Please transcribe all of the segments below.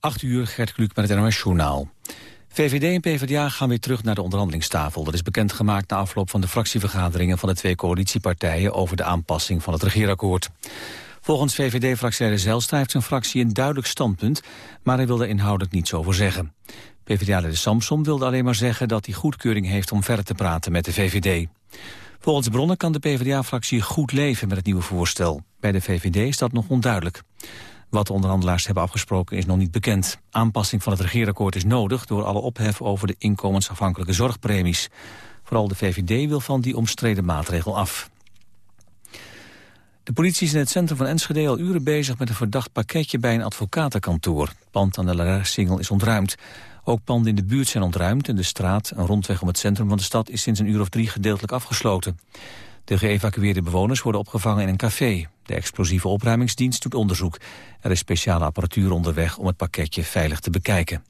8 uur, Gert Kluk met het NOS Journaal. VVD en PvdA gaan weer terug naar de onderhandelingstafel. Dat is bekendgemaakt na afloop van de fractievergaderingen van de twee coalitiepartijen over de aanpassing van het regeerakkoord. Volgens VVD-fractieleider Zijlstra heeft zijn fractie een duidelijk standpunt, maar hij wil er inhoudelijk niets over zeggen. PvdA-leider Samson wilde alleen maar zeggen dat hij goedkeuring heeft om verder te praten met de VVD. Volgens bronnen kan de PvdA-fractie goed leven met het nieuwe voorstel. Bij de VVD is dat nog onduidelijk. Wat de onderhandelaars hebben afgesproken is nog niet bekend. Aanpassing van het regeerakkoord is nodig door alle ophef over de inkomensafhankelijke zorgpremies. Vooral de VVD wil van die omstreden maatregel af. De politie is in het centrum van Enschede al uren bezig met een verdacht pakketje bij een advocatenkantoor. Pand aan de Laraire-singel is ontruimd. Ook panden in de buurt zijn ontruimd en de straat, een rondweg om het centrum van de stad, is sinds een uur of drie gedeeltelijk afgesloten. De geëvacueerde bewoners worden opgevangen in een café. De explosieve opruimingsdienst doet onderzoek. Er is speciale apparatuur onderweg om het pakketje veilig te bekijken.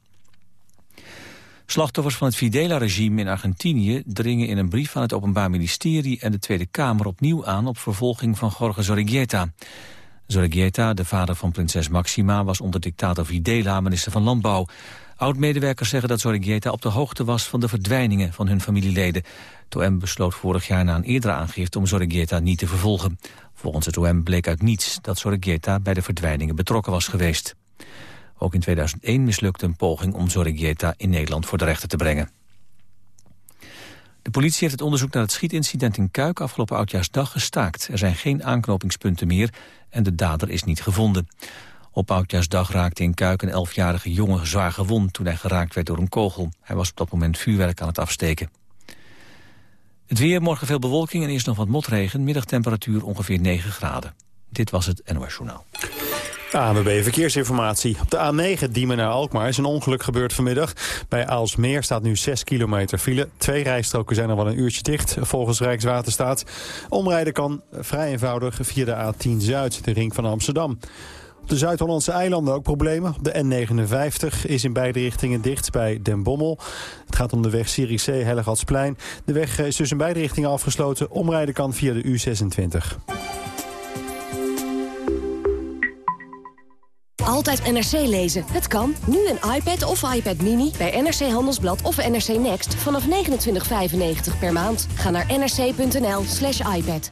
Slachtoffers van het Fidela-regime in Argentinië dringen in een brief aan het Openbaar Ministerie en de Tweede Kamer opnieuw aan op vervolging van Jorge Zorrigueta. Zorrigueta, de vader van prinses Maxima, was onder dictator Fidela minister van Landbouw. Oud-medewerkers zeggen dat Zorrigueta op de hoogte was van de verdwijningen van hun familieleden. OM besloot vorig jaar na een eerdere aangifte om Zorrigueta niet te vervolgen. Volgens het OM bleek uit niets dat Zorrigueta bij de verdwijningen betrokken was geweest. Ook in 2001 mislukte een poging om Zorrigueta in Nederland voor de rechter te brengen. De politie heeft het onderzoek naar het schietincident in Kuik afgelopen oudjaarsdag gestaakt. Er zijn geen aanknopingspunten meer en de dader is niet gevonden. Op Oudjaarsdag raakte in Kuik een elfjarige jongen zwaar gewond toen hij geraakt werd door een kogel. Hij was op dat moment vuurwerk aan het afsteken. Het weer, morgen veel bewolking en eerst nog wat motregen. Middagtemperatuur ongeveer 9 graden. Dit was het NOS Journaal. ANWB Verkeersinformatie. Op de A9 Diemen naar Alkmaar is een ongeluk gebeurd vanmiddag. Bij Aalsmeer staat nu 6 kilometer file. Twee rijstroken zijn al wel een uurtje dicht, volgens Rijkswaterstaat. Omrijden kan vrij eenvoudig via de A10 Zuid, de ring van Amsterdam. De Zuid-Hollandse eilanden ook problemen. De N59 is in beide richtingen dicht bij Den Bommel. Het gaat om de weg Zierikzee Hellegatsplein. De weg is dus in beide richtingen afgesloten. Omrijden kan via de U26. Altijd NRC lezen. Het kan. Nu een iPad of iPad Mini bij NRC Handelsblad of NRC Next vanaf 29,95 per maand. Ga naar nrc.nl slash iPad.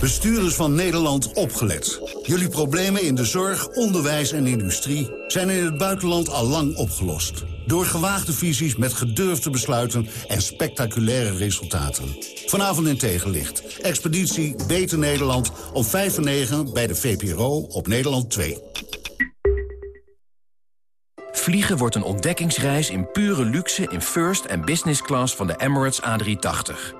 Bestuurders van Nederland opgelet. Jullie problemen in de zorg, onderwijs en industrie... zijn in het buitenland al lang opgelost. Door gewaagde visies met gedurfde besluiten en spectaculaire resultaten. Vanavond in tegenlicht. Expeditie Beter Nederland om 5 en 9 bij de VPRO op Nederland 2. Vliegen wordt een ontdekkingsreis in pure luxe in first en business class van de Emirates A380.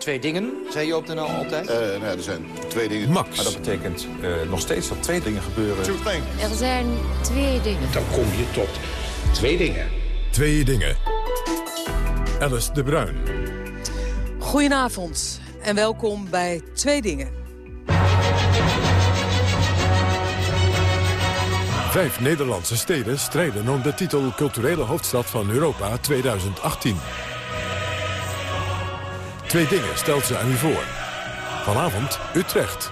Twee dingen, zei je op de NL altijd? Uh, nou, er zijn twee dingen. Max. Maar dat betekent uh, nog steeds dat twee dingen gebeuren. Er zijn twee dingen. Dan kom je tot twee dingen. Twee dingen. Alice de Bruin. Goedenavond en welkom bij Twee Dingen. Vijf Nederlandse steden strijden om de titel culturele hoofdstad van Europa 2018. Twee dingen stelt ze aan u voor. Vanavond Utrecht.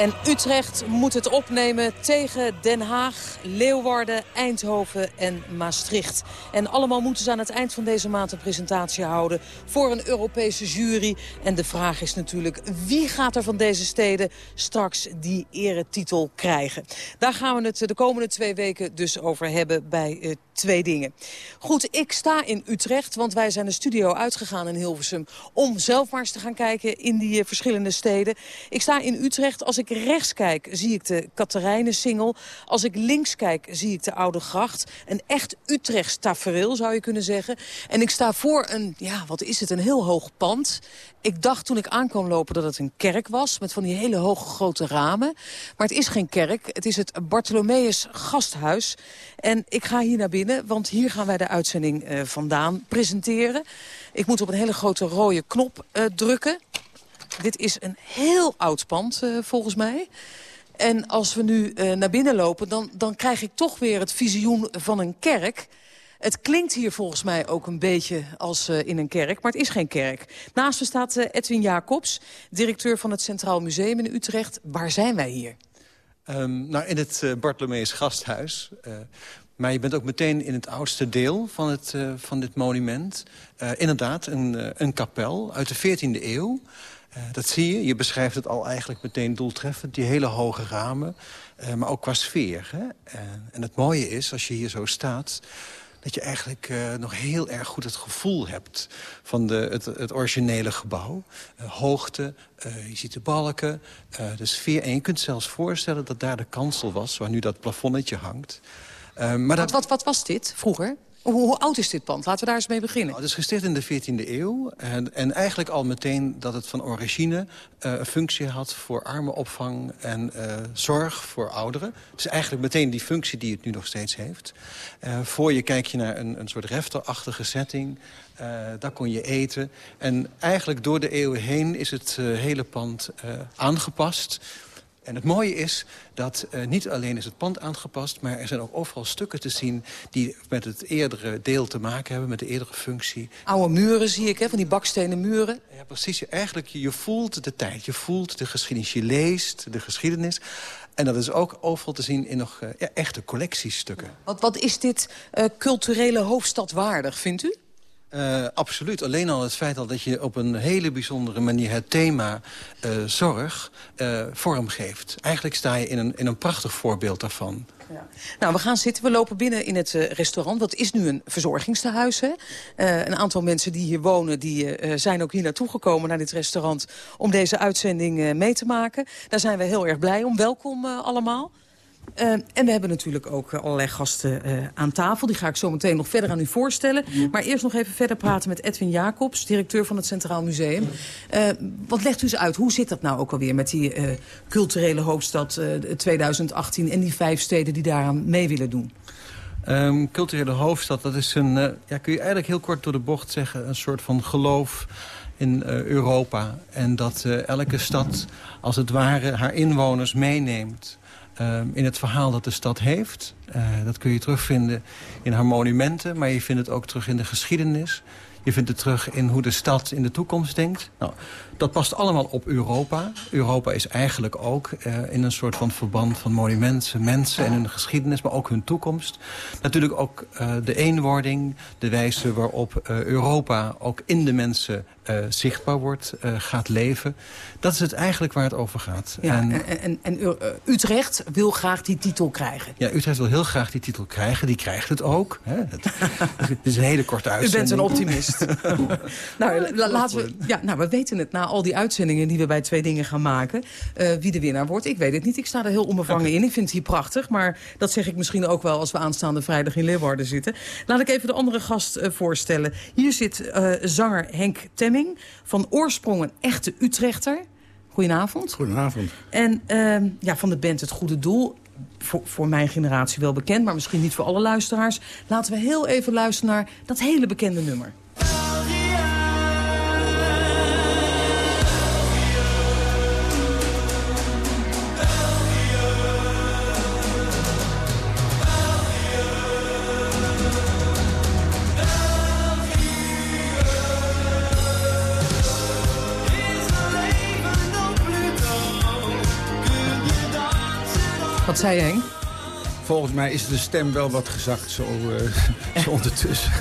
En Utrecht moet het opnemen tegen Den Haag, Leeuwarden, Eindhoven en Maastricht. En allemaal moeten ze aan het eind van deze maand een presentatie houden voor een Europese jury. En de vraag is natuurlijk, wie gaat er van deze steden straks die eretitel krijgen? Daar gaan we het de komende twee weken dus over hebben bij uh, Twee Dingen. Goed, ik sta in Utrecht, want wij zijn de studio uitgegaan in Hilversum... om zelf maar eens te gaan kijken in die uh, verschillende steden. Ik sta in Utrecht, als ik rechts kijk zie ik de Katerijnen-singel. Als ik links kijk zie ik de Oude Gracht. Een echt Utrechts tafereel zou je kunnen zeggen. En ik sta voor een, ja wat is het, een heel hoog pand. Ik dacht toen ik aankwam lopen dat het een kerk was... met van die hele hoge grote ramen. Maar het is geen kerk, het is het Bartholomeus Gasthuis. En ik ga hier naar binnen, want hier gaan wij de uitzending uh, vandaan presenteren. Ik moet op een hele grote rode knop uh, drukken. Dit is een heel oud pand, uh, volgens mij. En als we nu uh, naar binnen lopen, dan, dan krijg ik toch weer het visioen van een kerk. Het klinkt hier volgens mij ook een beetje als uh, in een kerk, maar het is geen kerk. Naast me staat Edwin Jacobs, directeur van het Centraal Museum in Utrecht. Waar zijn wij hier? Um, nou, in het uh, Gasthuis. maar je bent ook meteen in het oudste deel van, het, van dit monument. inderdaad, een, een kapel uit de 14e eeuw. Uh, dat zie je. Je beschrijft het al eigenlijk meteen doeltreffend. Die hele hoge ramen, uh, maar ook qua sfeer. Hè? Uh, en het mooie is, als je hier zo staat dat je eigenlijk uh, nog heel erg goed het gevoel hebt van de, het, het originele gebouw. Uh, hoogte, uh, je ziet de balken, de sfeer. En je kunt zelfs voorstellen dat daar de kansel was... waar nu dat plafonnetje hangt. maar wat, dat... wat, wat was dit vroeger? Hoe, oud is dit pand? Laten we daar eens mee beginnen. Nou, het is gesticht in de 14e eeuw. En, en, eigenlijk al meteen dat het van origine uh, een functie had... voor armenopvang en uh, zorg voor ouderen. Is eigenlijk meteen die functie die het nu nog steeds heeft. Uh, voor je kijk je naar een, een soort refterachtige setting. daar kon je eten. En eigenlijk door de eeuwen heen is het hele pand aangepast... En het mooie is dat uh, niet alleen is het pand aangepast... maar er zijn ook overal stukken te zien die met het eerdere deel te maken hebben... met de eerdere functie. Oude muren zie ik, hè, van die bakstenen muren. Ja, precies. Eigenlijk, je voelt de tijd, je voelt de geschiedenis, je leest de geschiedenis... En dat is ook overal te zien in nog uh, ja, echte collectiestukken. Wat, wat is dit uh, culturele hoofdstad waardig, vindt u? Uh, absoluut. Alleen al het feit al dat je op een hele bijzondere manier het thema uh, zorg uh, vormgeeft. Eigenlijk sta je in een, in een prachtig voorbeeld daarvan. Ja. Nou, we gaan zitten. We lopen binnen in het restaurant. Dat is nu een verzorgingstehuis. Hè? Een aantal mensen die hier wonen... die zijn ook hier naartoe gekomen naar dit restaurant... om deze uitzending mee te maken. Daar zijn we heel erg blij om. Welkom allemaal. Uh, en we hebben natuurlijk ook uh, allerlei gasten uh, aan tafel. Die ga ik zo meteen nog verder aan u voorstellen. Maar eerst nog even verder praten met Edwin Jacobs, directeur van het Centraal Museum. wat legt u eens uit? Hoe zit dat nou ook alweer met die culturele hoofdstad 2018... en die vijf steden die daaraan mee willen doen? Um, culturele hoofdstad, dat is een, ja, kun je eigenlijk heel kort door de bocht zeggen... een soort van geloof in Europa. En dat elke stad als het ware haar inwoners meeneemt... Uh, in het verhaal dat de stad heeft. Uh, dat kun je terugvinden in haar monumenten, maar je vindt het ook terug in de geschiedenis. Je vindt het terug in hoe de stad in de toekomst denkt. Nou, dat past allemaal op Europa. Europa is eigenlijk ook uh, in een soort van verband van monumenten, mensen en hun geschiedenis, maar ook hun toekomst. Natuurlijk ook uh, de eenwording, de wijze waarop uh, Europa ook in de mensen zichtbaar wordt, gaat leven. Dat is het eigenlijk waar het over gaat. Ja, en, en, en Utrecht wil graag die titel krijgen. Ja, Utrecht wil heel graag die titel krijgen. Die krijgt het ook. Hè. Het, het is een hele korte uitzending. U bent een optimist. nou, laten we, ja, nou, we weten het na al die uitzendingen die we bij Twee Dingen gaan maken. Uh, wie de winnaar wordt, ik weet het niet. Ik sta er heel onbevangen okay. in. Ik vind het hier prachtig. Maar dat zeg ik misschien ook wel als we aanstaande vrijdag in Leeuwarden zitten. Laat ik even de andere gast uh, voorstellen. Hier zit uh, zanger Henk Temming. Van oorsprong een echte Utrechter. Goedenavond. Goedenavond. En uh, ja, van de band Het Goede Doel. Voor, voor, mijn generatie wel bekend, maar misschien niet voor alle luisteraars. Laten we heel even luisteren naar dat hele bekende nummer. Zei Henk? Volgens mij is de stem wel wat gezakt zo, uh, zo ondertussen.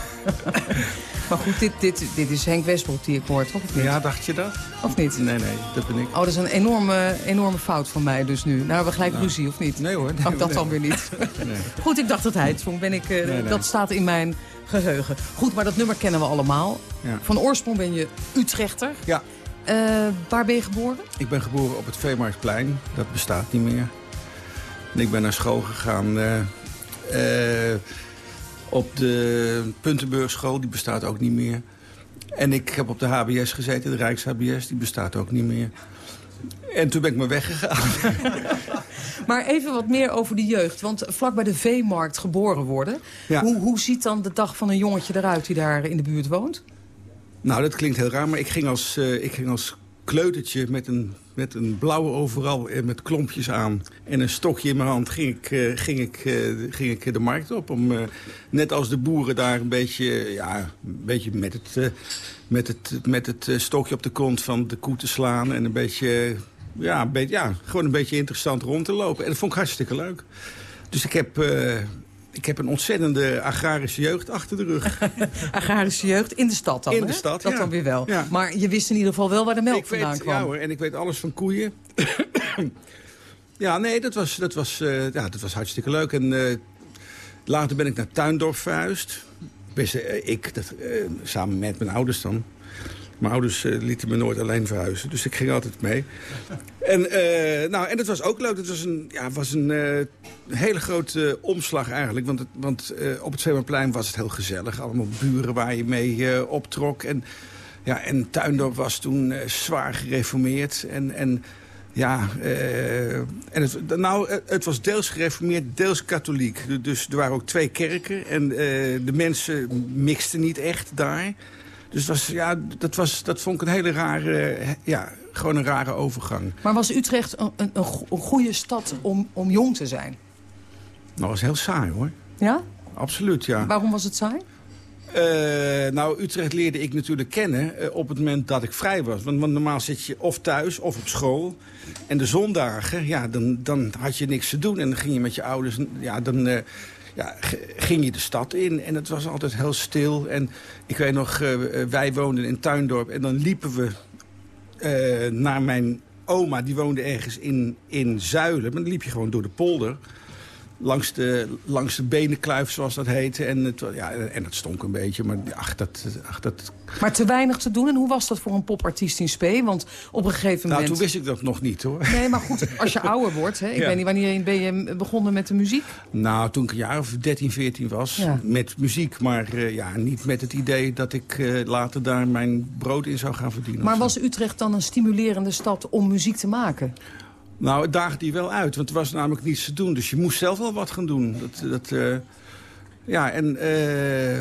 maar goed, dit, dit, dit is Henk Westbroek die ik hoor, toch? Of niet? Ja, dacht je dat? Of niet? Nee, nee, dat ben ik. Oh, dat is een enorme, enorme fout van mij dus nu. Nou, we hebben gelijk ruzie, of niet? Nee hoor. Nee, oh, dat dan weer niet. Nee. Goed, ik dacht dat hij het vond. Ben ik, uh, nee, dat staat in mijn geheugen. Goed, maar dat nummer kennen we allemaal. Ja. Van oorsprong ben je Utrechter. Ja. Uh, waar ben je geboren? Ik ben geboren op het Veemarktplein. Dat bestaat niet meer. En ik ben naar school gegaan uh, uh, op de Puntenburgschool. Die bestaat ook niet meer. En ik heb op de HBS gezeten, de Rijks-HBS. Die bestaat ook niet meer. En toen ben ik maar weggegaan. maar even wat meer over de jeugd. Want vlak bij de veemarkt geboren worden. Ja. Hoe, hoe ziet dan de dag van een jongetje eruit die daar in de buurt woont? Nou, dat klinkt heel raar, maar ik ging als, uh, ik ging als kleutertje met een, met een blauwe overal en met klompjes aan... en een stokje in mijn hand ging ik, uh, ging ik, uh, ging ik de markt op. Om net als de boeren daar een beetje, ja, een beetje met het, met het, met het stokje op de kont van de koe te slaan... en een beetje, ja, een beetje, ja, gewoon een beetje interessant rond te lopen. En dat vond ik hartstikke leuk. Dus ik heb ik heb een ontzettende agrarische jeugd achter de rug. agrarische jeugd in de stad dan, In de stad, Dat ja. dan weer wel. Ja. Maar je wist in ieder geval wel waar de melk ik vandaan weet, kwam. Ja hoor, en ik weet alles van koeien. ja, nee, dat was, dat, was, uh, ja, dat was hartstikke leuk. En uh, later ben ik naar Tuindorp verhuisd. Best, uh, ik, dat, samen met mijn ouders dan. Mijn ouders uh, lieten me nooit alleen verhuizen, dus ik ging altijd mee. En, uh, nou, en dat was ook leuk. Het was een, ja, was een uh, hele grote omslag eigenlijk. Want, het, want op het Zwemerplein was het heel gezellig. Allemaal buren waar je mee optrok. En, ja, en Tuindorp was toen zwaar gereformeerd. En, en ja, en het, nou, het was deels gereformeerd, deels katholiek. Dus er waren ook twee kerken. En de mensen mixten niet echt daar. Dus was, ja, dat, was, dat vond ik een hele rare, ja, gewoon een rare overgang. Maar was Utrecht een, een, een goede stad om, om jong te zijn? Nou, was heel saai hoor. Ja? Absoluut, ja. Waarom was het saai? Uh, nou, Utrecht leerde ik natuurlijk kennen uh, op het moment dat ik vrij was. Want, want, normaal zit je of thuis of op school. En de zondagen, ja, dan, dan had je niks te doen. En dan ging je met je ouders, ja, dan... Uh, ging je de stad in en het was altijd heel stil. En ik weet nog, uh, wij woonden in Tuindorp en dan liepen we uh, naar mijn oma. Die woonde ergens in, in Zuilen. Maar dan liep je gewoon door de polder. Langs de, langs de benenkluif, zoals dat heette. En het, ja, en het stonk een beetje, maar ach, dat, ach, dat... Maar te weinig te doen. En hoe was dat voor een popartiest in Spee? Want op een gegeven moment... Nou, toen wist ik dat nog niet, hoor. Nee, maar goed, als je ouder wordt... Hè, ik Ja. weet niet, wanneer ben je begonnen met de muziek? Nou, toen ik een jaar of 13, 14 was, Ja. met muziek. Maar eh, ja, niet met het idee dat ik eh, later daar mijn brood in zou gaan verdienen. Maar was Utrecht dan een stimulerende stad om muziek te maken? Nou, het daagde die wel uit, want er was namelijk niets te doen. Dus je moest zelf wel wat gaan doen. Dat, dat, eh, ja, en eh,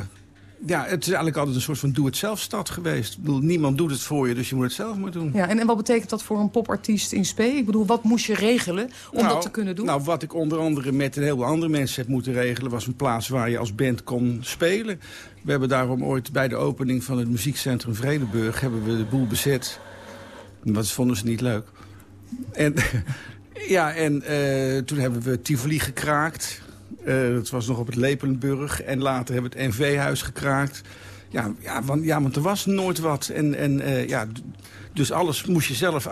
ja, het is eigenlijk altijd een soort van doe-het-zelf-stad geweest. Ik bedoel, niemand doet het voor je, dus je moet het zelf maar doen. Ja, en, en wat betekent dat voor een popartiest in Spee? Ik bedoel, wat moest je regelen om Nou, dat te kunnen doen? Nou, wat ik onder andere met een heleboel andere mensen heb moeten regelen... was een plaats waar je als band kon spelen. We hebben daarom ooit bij de opening van het muziekcentrum Vredenburg... hebben we de boel bezet. Dat vonden ze niet leuk. En, ja, en eh, toen hebben we Tivoli gekraakt. Eh, dat was nog op het Lepelenburg. En later hebben we het NV-huis gekraakt. Ja, ja, want, ja, want er was nooit wat. En, en eh, ja, dus alles moest je zelf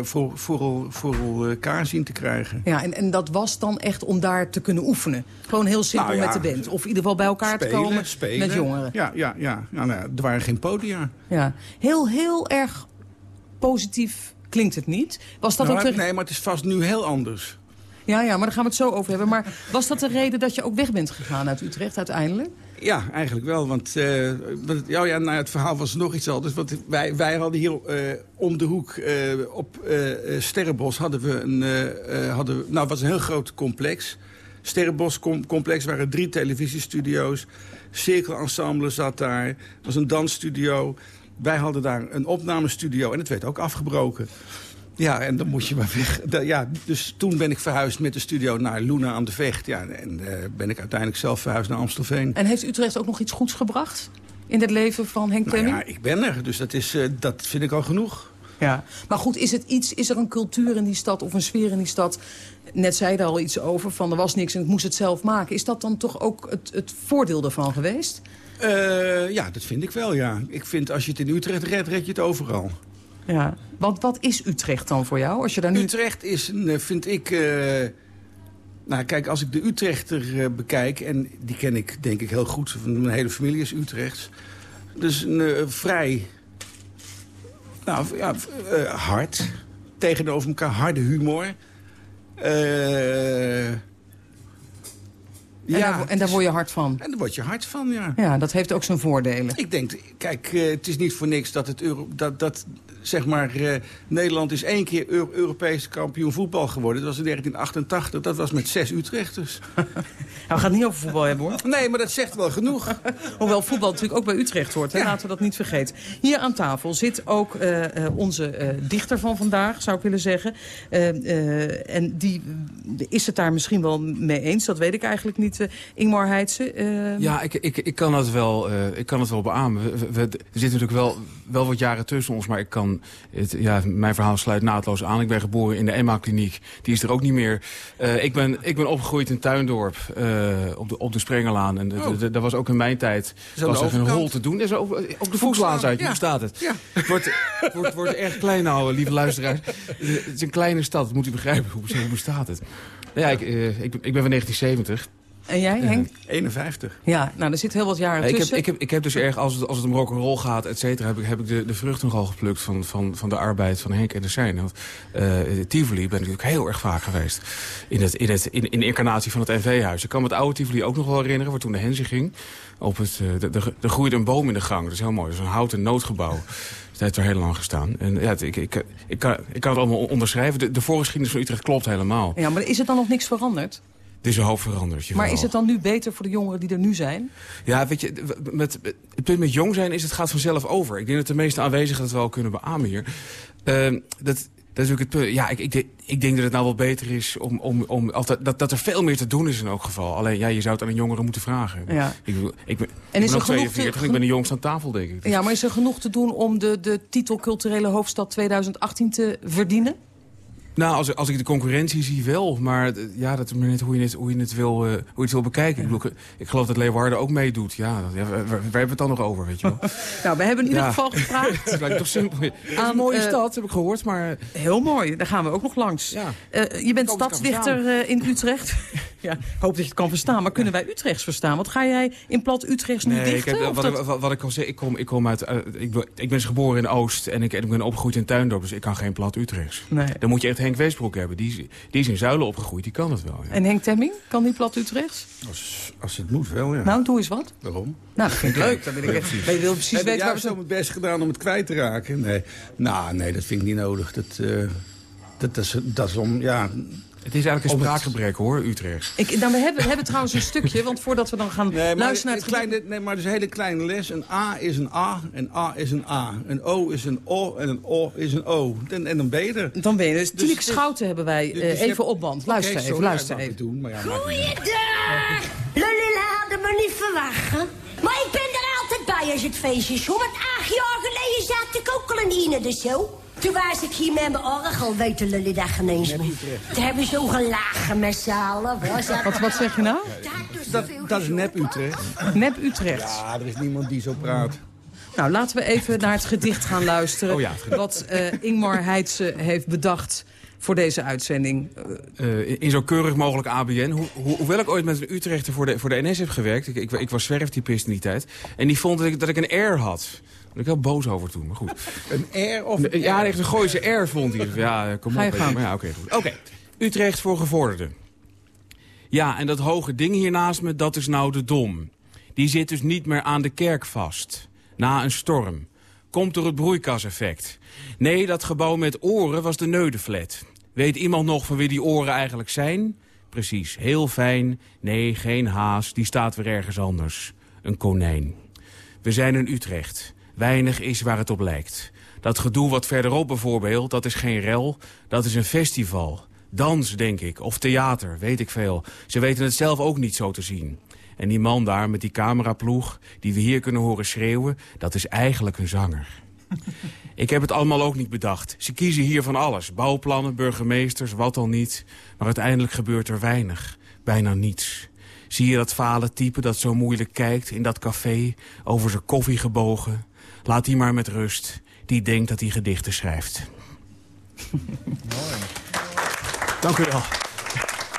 voor, voor, voor elkaar zien te krijgen. Ja, en, en dat was dan echt om daar te kunnen oefenen? Gewoon heel simpel Nou ja, met de band? Of in ieder geval bij elkaar te komen spelen. met jongeren? Ja, ja, ja. ja nou, er waren geen podia. Ja. Heel, heel erg positief klinkt het niet. Was dat Nou, ook de... Nee, maar het is vast nu heel anders. Ja, ja, maar daar gaan we het zo over hebben. Maar was dat de reden dat je ook weg bent gegaan uit Utrecht uiteindelijk? Ja, eigenlijk wel. Want want- ja, ja, nou, het verhaal was nog iets anders. Want wij, wij hadden hier eh, om de hoek eh, op Sterrenbos... hadden we een, hadden, we- nou, het was een heel groot complex. Sterrenbos com- complex waren drie televisiestudio's. Cirkelensemble zat daar. Het was een dansstudio. Wij hadden daar een opnamestudio en het werd ook afgebroken. Ja, en dan moet je maar weg. Da- Ja, dus toen ben ik verhuisd met de studio naar Luna aan de Vecht. Ja, en eh, ben ik uiteindelijk zelf verhuisd naar Amstelveen. En heeft Utrecht ook nog iets goeds gebracht in het leven van Henk Nou Temming? ja, ik ben er, dus dat, is, eh, dat vind ik al genoeg. Ja, maar goed, is, het iets, is er een cultuur in die stad of een sfeer in die stad... net zei er al iets over, van er was niks en ik moest het zelf maken. Is dat dan toch ook het, het voordeel ervan geweest? Uh, ja, dat vind ik wel, ja. Ik vind als je het in Utrecht redt, red je het overal. Ja, want wat is Utrecht dan voor jou? Als je daar nu... Utrecht is, vind ik... Uh, nou, kijk, als ik de Utrechter uh, bekijk... en die ken ik denk ik heel goed, mijn hele familie is Utrechts... dus een vrij nou, ja, hard. Tegenover elkaar, harde humor. Uh, en, ja, daar, en daar word je hard van? En daar word je hard van, ja. Ja, dat heeft ook zijn voordelen. Ik denk, kijk, uh, het is niet voor niks dat, het Euro, dat, dat zeg maar, uh, Nederland is één keer Euro Europees kampioen voetbal geworden. Dat was in 1988. Dat was met zes Utrechters. nou, we gaan het niet over voetbal hebben, hoor. Nee, maar dat zegt wel genoeg. Hoewel voetbal natuurlijk ook bij Utrecht hoort. Hè? Laten we dat niet vergeten. Hier aan tafel zit ook uh, onze dichter van vandaag, zou ik willen zeggen. en die is het daar misschien wel mee eens. Dat weet ik eigenlijk niet, Ingmar Heidse. Ja, ik, ik, ik, kan het wel, ik kan het wel beamen. We, we, er zitten natuurlijk wel, wel wat jaren tussen ons, maar ik kan het, ja, mijn verhaal sluit naadloos aan. Ik ben geboren in de Emma-kliniek. Die is er ook niet meer. Uh, ik, ben, ik ben opgegroeid in Tuindorp, uh, op, de, op de Sprengelaan. En oh. dat was ook in mijn tijd was er een hol te doen. Is op, op de Voekslaan, zei je. Ja. Hoe staat het? Ja. Het wordt, wordt, wordt erg klein nou, lieve luisteraars. Het is een kleine stad, moet u begrijpen. Hoe, hoe bestaat het? Ja, ik, uh, ik, ik ben van 1970. En jij, Henk? 51. Ja, nou, er zit heel wat jaren ik tussen. Heb, ik, heb, ik heb dus erg, als het, als het om rock'n'roll gaat, et cetera... heb ik, heb ik de, de vruchten nogal geplukt van, van, van de arbeid van Henk en de Sein. Want uh, Tivoli ben ik natuurlijk heel erg vaak geweest. In, het, in, het, in, in de incarnatie van het NV-huis. Ik kan me het oude Tivoli ook nog wel herinneren, waar toen de Hensie ging. Op het, uh, de, de, er groeide een boom in de gang. Dat is heel mooi. Dat is een houten noodgebouw. Dat heeft er heel lang gestaan. En ja, ik, ik, ik, kan, ik kan het allemaal onderschrijven. De, de voorgeschiedenis van Utrecht klopt helemaal. Ja, maar is er dan nog niks veranderd? Het is een hoop veranderd. Maar is het dan nu beter voor de jongeren die er nu zijn? Ja, weet je, met, het punt met jong zijn is het gaat vanzelf over. Ik denk dat de meeste aanwezigen dat wel kunnen beamen hier. Uh, dat, dat is ook het punt. Ja, ik, ik, ik, denk dat het nou wel beter is om, om, om of dat, dat er veel meer te doen is in elk geval. Alleen, ja, je zou het aan een jongere moeten vragen. Ja. Ik, ik, ben, en is ben 42 te, en ik ben de jongste aan tafel, denk ik. Ja, maar is er genoeg te doen om de, de titel culturele hoofdstad 2018 te verdienen? Nou, als, als ik de concurrentie zie wel. Maar ja, dat is maar net hoe je het, hoe je het, wil, uh, hoe je het wil bekijken. Ja. Ik, bedoel, ik geloof dat Leeuwarden ook meedoet. Ja, dat, ja waar, waar, hebben we het dan nog over, weet je wel? nou, we hebben in ieder geval gevraagd. Het lijkt toch simpel. Aan, een mooie uh, stad, heb ik gehoord. Maar... Heel mooi, daar gaan we ook nog langs. Uh, je bent stadsdichter in Utrecht. ja, hoop dat je het kan verstaan. Maar kunnen wij Utrechts verstaan? Wat ga jij in plat Utrechts nu nee, dichten? Ik heb, wat, dat... wat, wat, ik al zei, ik kom, ik kom uit... ik, ben, ik ben dus geboren in Oost en ik, en ik ben opgegroeid in Tuindorp. Dus ik kan geen plat Utrechts. Nee. Dan moet je echt Henk Weesbroek hebben. Die die is in Zuilen opgegroeid, die kan het wel. Ja. En Henk Temming, kan die plat Utrechts? Als, als het moet wel, ja. Nou, doe eens wat. Waarom? Nou, dat vind ik leuk. Dan ben ik, ja, je wil precies Heb weten waar we zo mijn best gedaan om het kwijt te raken. Nee, nou, nee dat vind ik niet nodig. Dat, uh, dat, dat, is, dat is om, ja... Het is eigenlijk een spraakgebrek hoor, Utrecht. Ik, nou, we, hebben, we hebben trouwens een stukje, want voordat we dan gaan nee, luisteren naar het... Kleine, nee, maar het is een hele kleine les. Een A is een A, een A is een A. Een O is een O en een O is een O. En, en dan ben je er. Dan ben je dus. Tineke Schouten hebben wij dus, uh, even op band. Luister okay, even, sorry, luister even. Doen, maar ja, Goeiedag! Lulula hadden me niet verwachten. Maar ik ben er altijd bij als het feest is. Hoor, want acht jaar geleden zat ik ook al in Ine de zo. Toen was ik hier met mijn orgel, weten jullie dat geen eens meer. Toen hebben we zo gelachen met z'n allen. Wat, wat zeg je nou? Dat, dat is nep Utrecht. Nep Utrecht? Ja, er is niemand die zo praat. Nou, laten we even naar het gedicht gaan luisteren. Oh ja, wat uh, Ingmar Heidse heeft bedacht voor deze uitzending? Uh, in zo keurig mogelijk ABN. Ho ho hoewel ik ooit met een Utrechter voor de, voor de NS heb gewerkt. Ik, ik, ik was zwerftypist in die tijd. En die vond dat ik, dat ik een R had. Daar ben ik heel boos over toen, maar goed. Een R of een Ja, echt een Gooise R vond hij. Ja, kom op. Maar ja, oké, goed. Oké, Utrecht voor gevorderden. Ja, en dat hoge ding hier naast me, dat is nou de dom. Die zit dus niet meer aan de kerk vast. Na een storm. Komt door het broeikaseffect. Nee, dat gebouw met oren was de Neudeflat. Weet iemand nog van wie die oren eigenlijk zijn? Precies, heel fijn. Nee, geen haas, die staat weer ergens anders. Een konijn. We zijn in Utrecht. Weinig is waar het op lijkt. Dat gedoe wat verderop bijvoorbeeld, dat is geen rel, dat is een festival. Dans, denk ik, of theater, weet ik veel. Ze weten het zelf ook niet zo te zien. En die man daar met die cameraploeg, die we hier kunnen horen schreeuwen... dat is eigenlijk een zanger. Ik heb het allemaal ook niet bedacht. Ze kiezen hier van alles. Bouwplannen, burgemeesters, wat al niet. Maar uiteindelijk gebeurt er weinig. Bijna niets. Zie je dat fale type dat zo moeilijk kijkt in dat café... over zijn koffie gebogen? Laat die maar met rust. Die denkt dat hij gedichten schrijft. Mooi. Dank u wel.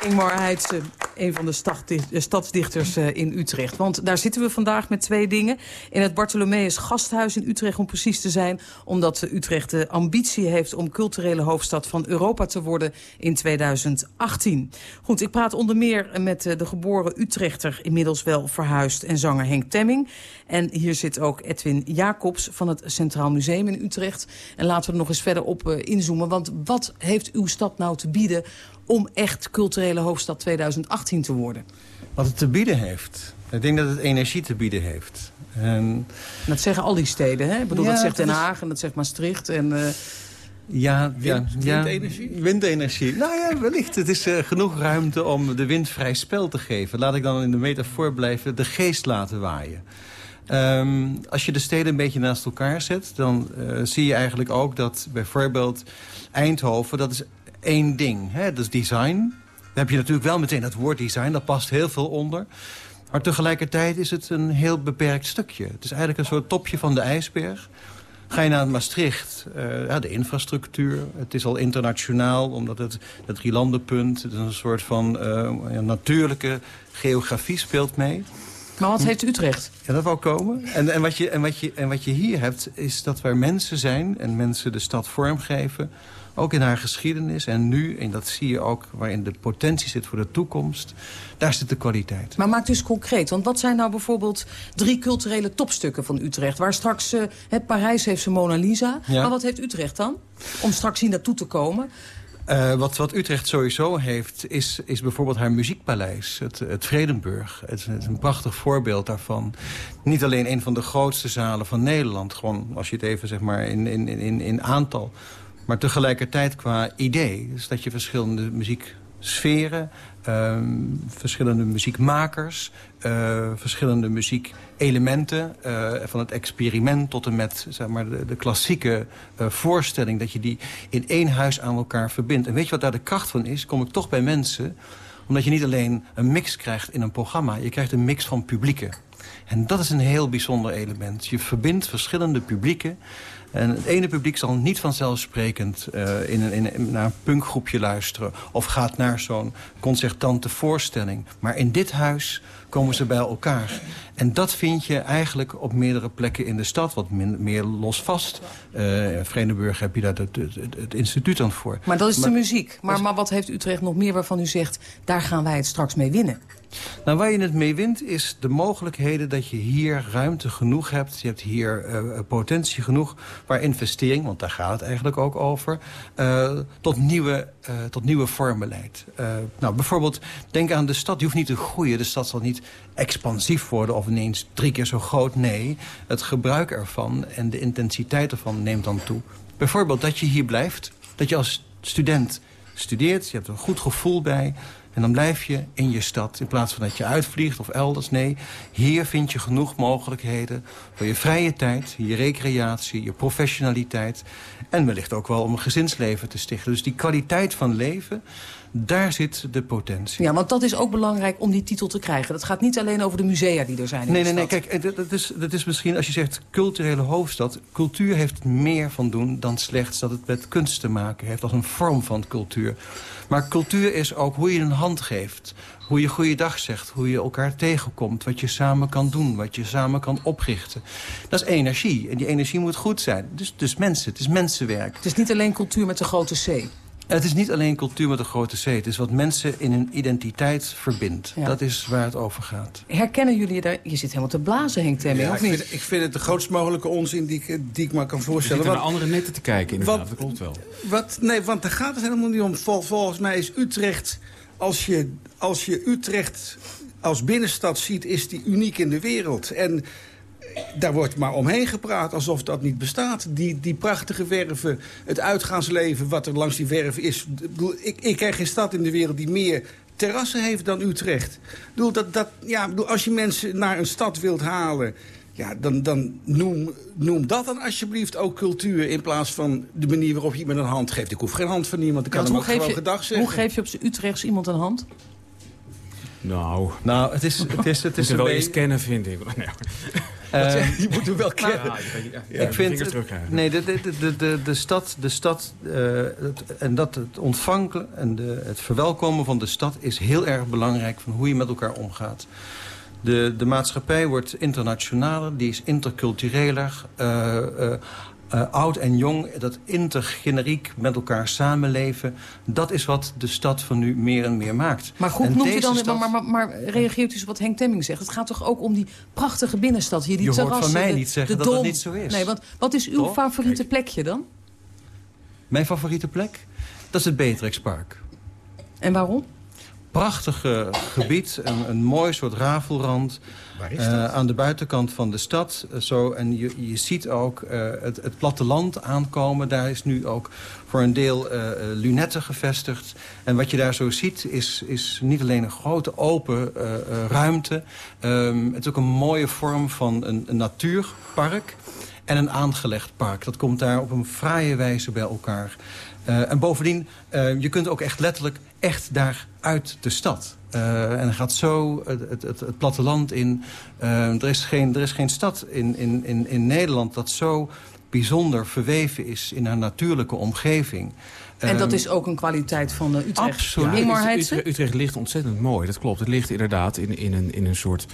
Ingmar Heidse, een van de stadsdichters eh, in Utrecht. Want daar zitten we vandaag met twee dingen. In het Bartholomeus Gasthuis in Utrecht, om precies te zijn. Omdat Utrecht de ambitie heeft om culturele hoofdstad van Europa te worden in 2018. Goed, ik praat onder meer met eh, de geboren Utrechter, inmiddels wel verhuisd, en zanger Henk Temming. En hier zit ook Edwin Jacobs van het Centraal Museum in Utrecht. En laten we er nog eens verder op inzoomen. Want wat heeft uw stad nou te bieden om echt culturele hoofdstad 2018 te worden? Wat het te bieden heeft? Ik denk dat het energie te bieden heeft. En... Dat zeggen al die steden, hè? Ik bedoel, dat zegt Den Haag en dat zegt Maastricht en... Uh... Ja, wind, ja, windenergie? windenergie. Nou ja, wellicht. Het is uh, genoeg ruimte om de wind vrij spel te geven. Laat ik dan in de metafoor blijven de geest laten waaien. Um, als je de steden een beetje naast elkaar zet... dan uh, zie je eigenlijk ook dat bijvoorbeeld Eindhoven... dat is één ding. Hè? Dat is design. Dan heb je natuurlijk wel meteen dat woord design. Daar past heel veel onder. Maar tegelijkertijd is het een heel beperkt stukje. Het is eigenlijk een soort topje van de ijsberg. Ga je naar Maastricht, uh, ja, de infrastructuur. Het is al internationaal, omdat het, het drielandenpunt... het is een soort van uh, natuurlijke geografie speelt mee. Maar wat heeft Utrecht? Ja, dat wou komen. En, en, wat je, en, wat je, en wat je hier hebt, is dat waar mensen zijn... en mensen de stad vormgeven ook in haar geschiedenis en nu, en dat zie je ook waarin de potentie zit voor de toekomst, daar zit de kwaliteit. Maar maak dus concreet, want wat zijn nou bijvoorbeeld drie culturele topstukken van Utrecht? Waar straks, uh, het Parijs heeft zijn Mona Lisa, ja. maar wat heeft Utrecht dan? Om straks hier naartoe te komen. Uh, wat, wat Utrecht sowieso heeft, is, is bijvoorbeeld haar muziekpaleis, het, het Vredenburg. Het, het, is een prachtig voorbeeld daarvan. Niet alleen een van de grootste zalen van Nederland, gewoon als je het even zeg maar in, in, in, in aantal maar tegelijkertijd qua idee. Dus dat je verschillende muzieksferen, um, verschillende muziekmakers... Uh, verschillende muziekelementen, uh, van het experiment tot en met zeg maar, de, de klassieke uh, voorstelling... dat je die in één huis aan elkaar verbindt. En weet je wat daar de kracht van is? Kom ik toch bij mensen omdat je niet alleen een mix krijgt in een programma... je krijgt een mix van publieken. En dat is een heel bijzonder element. Je verbindt verschillende publieken en het ene publiek zal niet vanzelfsprekend uh, in een, in, naar een punkgroepje luisteren... of gaat naar zo'n concertante voorstelling. Maar in dit huis komen ze bij elkaar. En dat vind je eigenlijk op meerdere plekken in de stad, wat min, meer losvast. Uh, in Vredenburg heb je daar het, het, het, instituut aan voor. Maar dat is maar, de muziek. Maar, maar wat heeft Utrecht nog meer waarvan u zegt... daar gaan wij het straks mee winnen? Nou, waar je het mee wint is de mogelijkheden dat je hier ruimte genoeg hebt. Je hebt hier uh, potentie genoeg waar investering, want daar gaat het eigenlijk ook over, uh, tot, nieuwe, tot nieuwe vormen leidt. nou, bijvoorbeeld, denk aan de stad. Die hoeft niet te groeien. De stad zal niet expansief worden of ineens drie keer zo groot. Nee, het gebruik ervan en de intensiteit ervan neemt dan toe. Bijvoorbeeld dat je hier blijft, dat je als student studeert, je hebt er een goed gevoel bij... En dan blijf je in je stad. In plaats van dat je uitvliegt of elders. Nee, hier vind je genoeg mogelijkheden voor je vrije tijd, je recreatie, je professionaliteit. En wellicht ook wel om een gezinsleven te stichten. Dus die kwaliteit van leven, daar zit de potentie. Ja, want dat is ook belangrijk om die titel te krijgen. Dat gaat niet alleen over de musea die er zijn in nee, de nee, Nee, kijk, dat is, dat is misschien als je zegt culturele hoofdstad. Cultuur heeft meer van doen dan slechts dat het met kunst te maken heeft. Als een vorm van cultuur. Maar cultuur is ook hoe je een hand geeft. Hoe je goeiedag zegt, hoe je elkaar tegenkomt. Wat je samen kan doen, wat je samen kan oprichten. Dat is energie. En die energie moet goed zijn. Dus, dus mensen, het is mensenwerk. Het is niet alleen cultuur met de grote C. Het is niet alleen cultuur met een grote C. Het is wat mensen in hun identiteit verbindt. Ja. Dat is waar het over gaat. Herkennen jullie daar... Je zit helemaal te blazen, Henk Temming, ja, of niet? Ik vind, ik vind het de grootst mogelijke onzin die ik, die ik maar kan voorstellen. Je zit naar andere netten te kijken, inderdaad. Wat, dat klopt wel. Wat, nee, want daar gaat het helemaal niet om. Vol, volgens mij is Utrecht... Als je, als je Utrecht als binnenstad ziet, is die uniek in de wereld. En daar wordt maar omheen gepraat alsof dat niet bestaat. Die, die prachtige werven, het uitgaansleven wat er langs die werven is. Ik, ik ken geen stad in de wereld die meer terrassen heeft dan Utrecht. Bedoel, dat, dat, ja, bedoel, als je mensen naar een stad wilt halen Ja, dan, dan noem, noem dat dan alsjeblieft ook cultuur... in plaats van de manier waarop je iemand een hand geeft. Ik hoef geen hand van iemand, ik kan hem ook gewoon gedag zeggen. Hoe geef je op z'n Utrechts iemand een hand? Nou, nou het is, het is, het is een wel eens kennen, vind ik. Nee, uh, je moet hem wel kennen. Ja, ja, ik vind, nee, de, de, de, de, de stad, de stad uh, het, en dat het ontvangen en de, het verwelkomen van de stad is heel erg belangrijk van hoe je met elkaar omgaat. De, de maatschappij wordt internationaler, die is intercultureler. Uh, uh, uh, oud en jong, dat intergeneriek met elkaar samenleven... dat is wat de stad van nu meer en meer maakt. Maar goed, noemt u dan, stad... maar, maar, maar, reageert u op wat Henk Temming zegt? Het gaat toch ook om die prachtige binnenstad hier, die Je terrassen, hoort van mij de, niet zeggen dat dat niet zo is. Nee, want wat is uw Toch? favoriete plekje dan? Mijn favoriete plek? Dat is het Beatrixpark. En waarom? Prachtig gebied, een, een mooi soort rafelrand. Waar is dat? Uh, aan de buitenkant van de stad. Uh, zo, en je, je ziet ook het, het platteland aankomen. Daar is nu ook voor een deel lunetten gevestigd. En wat je daar zo ziet is, is niet alleen een grote open ruimte. Um, het is ook een mooie vorm van een, een natuurpark en een aangelegd park. Dat komt daar op een fraaie wijze bij elkaar. Uh, en bovendien, uh, je kunt ook echt letterlijk echt daar uit de stad. Uh, en gaat zo het, het, het, het platteland in. er, is geen, er is geen stad in, in, in, in Nederland dat zo bijzonder verweven is in haar natuurlijke omgeving. En dat is ook een kwaliteit van Utrecht. Absoluut. Ja, Utrecht, Utrecht ligt ontzettend mooi, dat klopt. Het ligt inderdaad in, in, een, in een soort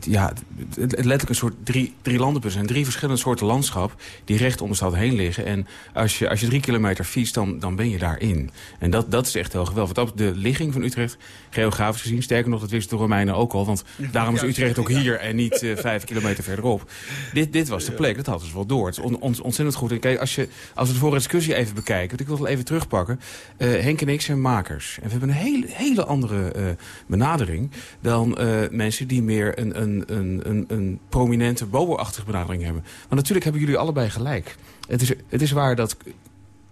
ja, letterlijk een soort drie, drie landenbus en drie verschillende soorten landschap die recht om de stad heen liggen. En als je, als je drie kilometer fietst, dan, dan ben je daarin. En dat, dat is echt heel geweldig. Want de ligging van Utrecht, geografisch gezien, sterker nog, dat wisten de Romeinen ook al. Want daarom is Utrecht ook hier en niet uh, vijf kilometer verderop. Dit, dit was de plek, dat hadden ze wel door. Het is on, on, ontzettend goed. En kijk, als, je, als we de vorige discussie even bekijken, want ik wil het even terugpakken. Uh, Henk en ik zijn makers. En we hebben een hele, hele andere uh, benadering dan mensen die meer een een, een, een, prominente bobo-achtige benadering hebben. Maar natuurlijk hebben jullie allebei gelijk. Het is, het is waar dat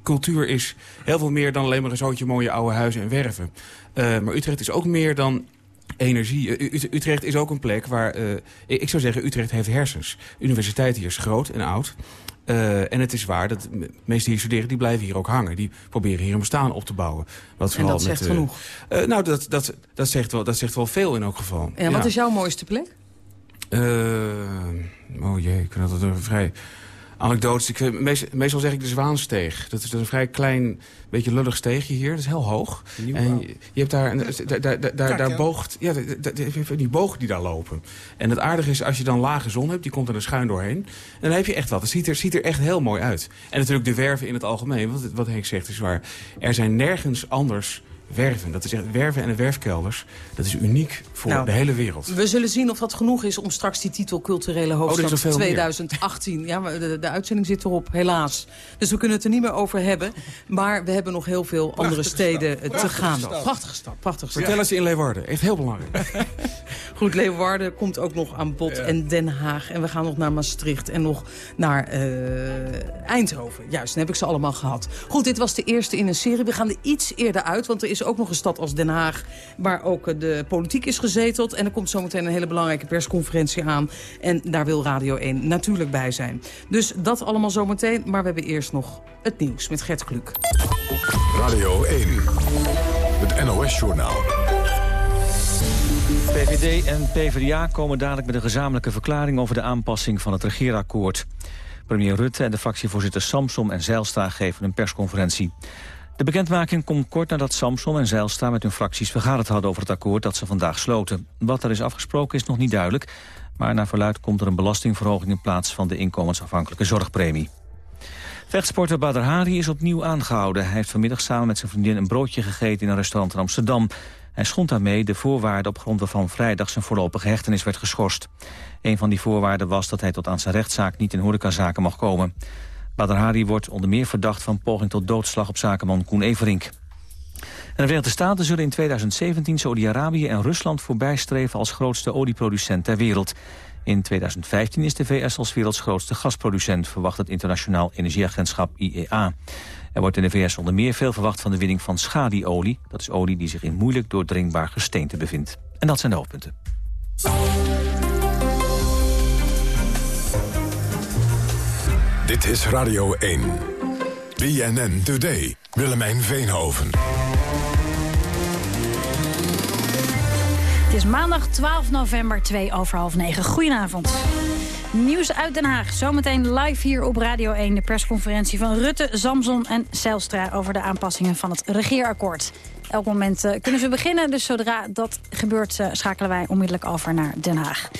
cultuur is heel veel meer dan alleen maar een zootje mooie oude huizen en werven. Maar Utrecht is ook meer dan energie. Utrecht is ook een plek waar, ik zou zeggen, Utrecht heeft hersens. Universiteit hier is groot en oud. Uh, en het is waar dat de meesten die hier studeren, die blijven hier ook hangen. Die proberen hier een bestaan op te bouwen. Wat en dat zegt met, genoeg? Uh, nou, dat, dat, dat, zegt wel, dat zegt wel veel in elk geval. En wat ja. is jouw mooiste plek? Uh, oh jee, ik vind dat een vrij anekdotisch. Ik, meestal, meestal zeg ik de Zwaansteeg. Dat is een vrij klein, beetje lullig steegje hier. Dat is heel hoog. En je, je hebt daar, daar, daar, daar, daar, boogt, ja, die bogen die daar lopen. En het aardige is, als je dan lage zon hebt, die komt er een schuin doorheen. En dan heb je echt wat. Het ziet er, ziet er echt heel mooi uit. En natuurlijk de werven in het algemeen. Want wat Henk zegt is waar. Er zijn nergens anders werven. Dat is echt werven en de werfkelders. Dat is uniek voor nou, de hele wereld. We zullen zien of dat genoeg is om straks die titel culturele hoofdstad oh, 2018. Ja, maar de, de, uitzending zit erop, helaas. Dus we kunnen het er niet meer over hebben. Maar we hebben nog heel veel Prachtige andere steden stad. te gaan. Stad. Prachtige stad. Prachtige stad. Vertel eens in Leeuwarden. Echt heel belangrijk. Goed, Leeuwarden komt ook nog aan bod. Ja. En Den Haag. En we gaan nog naar Maastricht. En nog naar uh, Eindhoven. Juist, dan heb ik ze allemaal gehad. Goed, dit was de eerste in een serie. We gaan er iets eerder uit, want er is ook nog een stad als Den Haag... waar ook de politiek is gezeteld. En er komt zometeen een hele belangrijke persconferentie aan. En daar wil Radio 1 natuurlijk bij zijn. Dus dat allemaal zometeen. Maar we hebben eerst nog het nieuws met Gert Kluk. Radio 1, het NOS-journaal. PVD en PvdA komen dadelijk met een gezamenlijke verklaring... over de aanpassing van het regeerakkoord. Premier Rutte en de fractievoorzitter Samsom en Zijlstra geven een persconferentie. De bekendmaking komt kort nadat Samson en Zijlstra met hun fracties vergaderd hadden over het akkoord dat ze vandaag sloten. Wat er is afgesproken is nog niet duidelijk, maar naar verluid komt er een belastingverhoging in plaats van de inkomensafhankelijke zorgpremie. Vechtsporter Badr Hari is opnieuw aangehouden. Hij heeft vanmiddag samen met zijn vriendin een broodje gegeten in een restaurant in Amsterdam. Hij schond daarmee de voorwaarden op grond waarvan vrijdag zijn voorlopige hechtenis werd geschorst. Een van die voorwaarden was dat hij tot aan zijn rechtszaak niet in horecazaken mag komen. Badr Hari wordt onder meer verdacht van poging tot doodslag op zakenman Koen Everink. En de Verenigde Staten zullen in 2017 Saudi-Arabië en Rusland voorbijstreven als grootste olieproducent ter wereld. In 2015 is de VS als werelds grootste gasproducent, verwacht het Internationaal Energieagentschap IEA. Er wordt in de VS onder meer veel verwacht van de winning van schadiolie. Dat is olie die zich in moeilijk doordringbaar gesteente bevindt. En dat zijn de hoofdpunten. Dit is Radio 1. BNN Today. Willemijn Veenhoven. Het is maandag 12 november, 2 over half 9. Goedenavond. Nieuws uit Den Haag. Zometeen live hier op Radio 1. De persconferentie van Rutte, Samson en Zijlstra... over de aanpassingen van het regeerakkoord. Elk moment uh, kunnen ze beginnen, dus zodra dat gebeurt... Uh, schakelen wij onmiddellijk over naar Den Haag.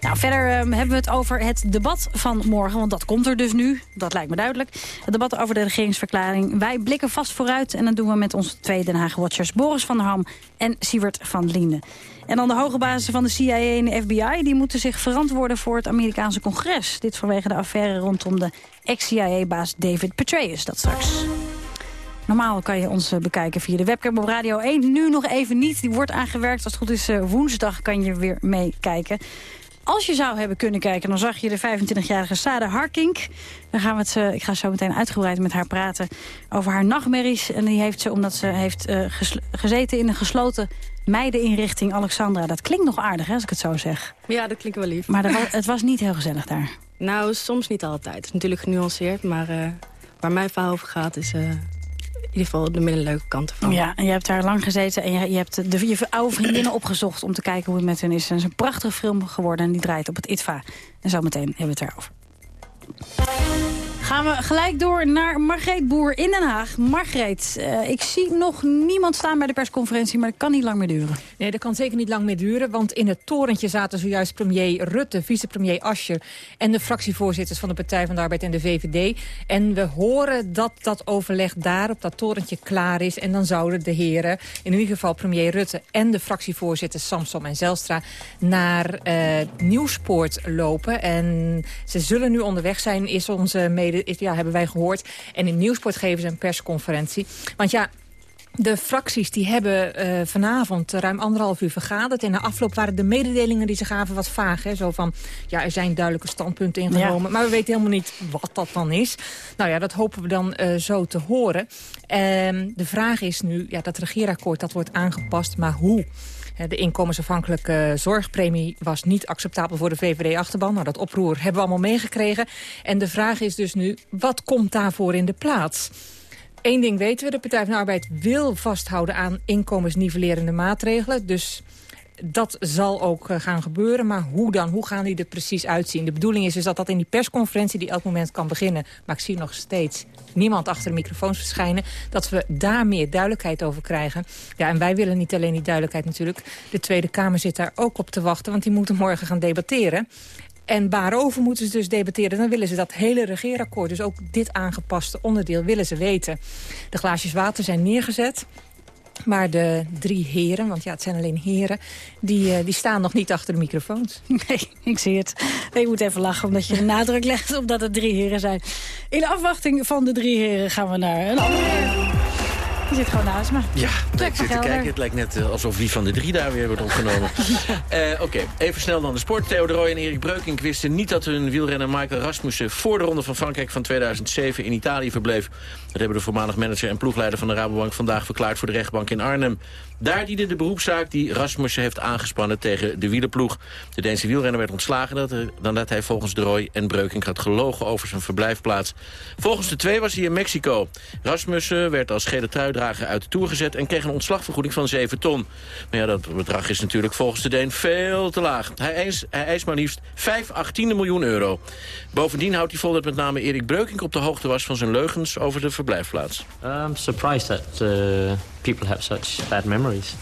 Nou, verder uh, hebben we het over het debat van morgen, want dat komt er dus nu. Dat lijkt me duidelijk. Het debat over de regeringsverklaring. Wij blikken vast vooruit en dat doen we met onze twee Den Haag-watchers... Boris van der Ham en Siewert van Linden. En dan de hoge basis van de CIA en de FBI... die moeten zich verantwoorden voor het Amerikaanse congres. Dit vanwege de affaire rondom de ex-CIA-baas David Petraeus. Dat straks. Normaal kan je ons bekijken via de webcam op Radio 1. Nu nog even niet. Die wordt aangewerkt. Als het goed is woensdag kan je weer meekijken. Als je zou hebben kunnen kijken, dan zag je de 25-jarige Sade Harkink. Dan gaan we het, ik ga zo meteen uitgebreid met haar praten over haar nachtmerries. En die heeft ze omdat ze heeft uh, gezeten in een gesloten meideninrichting Alexandra. Dat klinkt nog aardig, hè, als ik het zo zeg. Ja, dat klinkt wel lief. Maar was, het was niet heel gezellig daar. Nou, soms niet altijd. Het is natuurlijk genuanceerd, maar uh, waar mijn verhaal over gaat is... In ieder geval de minder leuke kant ervan. Ja, en je hebt daar lang gezeten en je, je hebt de, je oude vriendinnen opgezocht... om te kijken hoe het met hen is. En het is een prachtige film geworden en die draait op het ITVA. En zometeen hebben we het erover. Gaan we gelijk door naar Margreet Boer in Den Haag. Margreet, uh, ik zie nog niemand staan bij de persconferentie... maar dat kan niet lang meer duren. Nee, dat kan zeker niet lang meer duren... want in het torentje zaten zojuist premier Rutte, vicepremier Ascher... en de fractievoorzitters van de Partij van de Arbeid en de VVD. En we horen dat dat overleg daar op dat torentje klaar is... en dan zouden de heren, in ieder geval premier Rutte... en de fractievoorzitters Samsom en Zelstra... naar uh, Nieuwspoort lopen. En ze zullen nu onderweg zijn, is onze mede ja, hebben wij gehoord. En in Nieuwsport geven ze een persconferentie. Want ja, de fracties die hebben uh, vanavond ruim anderhalf uur vergaderd. En na afloop waren de mededelingen die ze gaven wat vaag. Hè? Zo van, ja, er zijn duidelijke standpunten ingenomen. Ja. Maar we weten helemaal niet wat dat dan is. Nou ja, dat hopen we dan uh, zo te horen. Uh, de vraag is nu, ja, dat regeerakkoord dat wordt aangepast, maar hoe? De inkomensafhankelijke zorgpremie was niet acceptabel voor de VVD-achterban. Nou, dat oproer hebben we allemaal meegekregen. En de vraag is dus nu, wat komt daarvoor in de plaats? Eén ding weten we, de Partij van de Arbeid wil vasthouden aan inkomensnivellerende maatregelen. Dus dat zal ook gaan gebeuren. Maar hoe dan? Hoe gaan die er precies uitzien? De bedoeling is dus dat dat in die persconferentie die elk moment kan beginnen. Maar ik zie nog steeds niemand achter de microfoons verschijnen. Dat we daar meer duidelijkheid over krijgen. Ja, en wij willen niet alleen die duidelijkheid natuurlijk. De Tweede Kamer zit daar ook op te wachten. Want die moeten morgen gaan debatteren. En waarover moeten ze dus debatteren? Dan willen ze dat hele regeerakkoord, dus ook dit aangepaste onderdeel, willen ze weten. De glaasjes water zijn neergezet. Maar de drie heren, want ja, het zijn alleen heren... die, uh, die staan nog niet achter de microfoons. Nee, ik zie het. Ik moet even lachen omdat je de nadruk legt op dat het drie heren zijn. In afwachting van de drie heren gaan we naar een andere Die zit gewoon naast me. Ja, ik zit te kijken. Het lijkt net uh, alsof wie van de drie daar weer wordt opgenomen. uh, Oké, okay. even snel dan de sport. Theo de Roy en Erik Breukink wisten niet dat hun wielrenner Michael Rasmussen... voor de Ronde van Frankrijk van 2007 in Italië verbleef. Dat hebben de voormalig manager en ploegleider van de Rabobank... vandaag verklaard voor de rechtbank in Arnhem. Daar diende de beroepszaak die Rasmussen heeft aangespannen tegen de wielerploeg. De Deense wielrenner werd ontslagen nadat hij volgens de Roy en Breukink had gelogen over zijn verblijfplaats. Volgens de twee was hij in Mexico. Rasmussen werd als gele truidrager uit de Tour gezet en kreeg een ontslagvergoeding van 7 ton. Maar ja, dat bedrag is natuurlijk volgens de Deen veel te laag. Hij eist, hij eist maar liefst 5 achttiende miljoen euro. Bovendien houdt hij vol dat met name Erik Breukink op de hoogte was van zijn leugens over de verblijfplaats. I'm surprised that uh, people have such bad memories.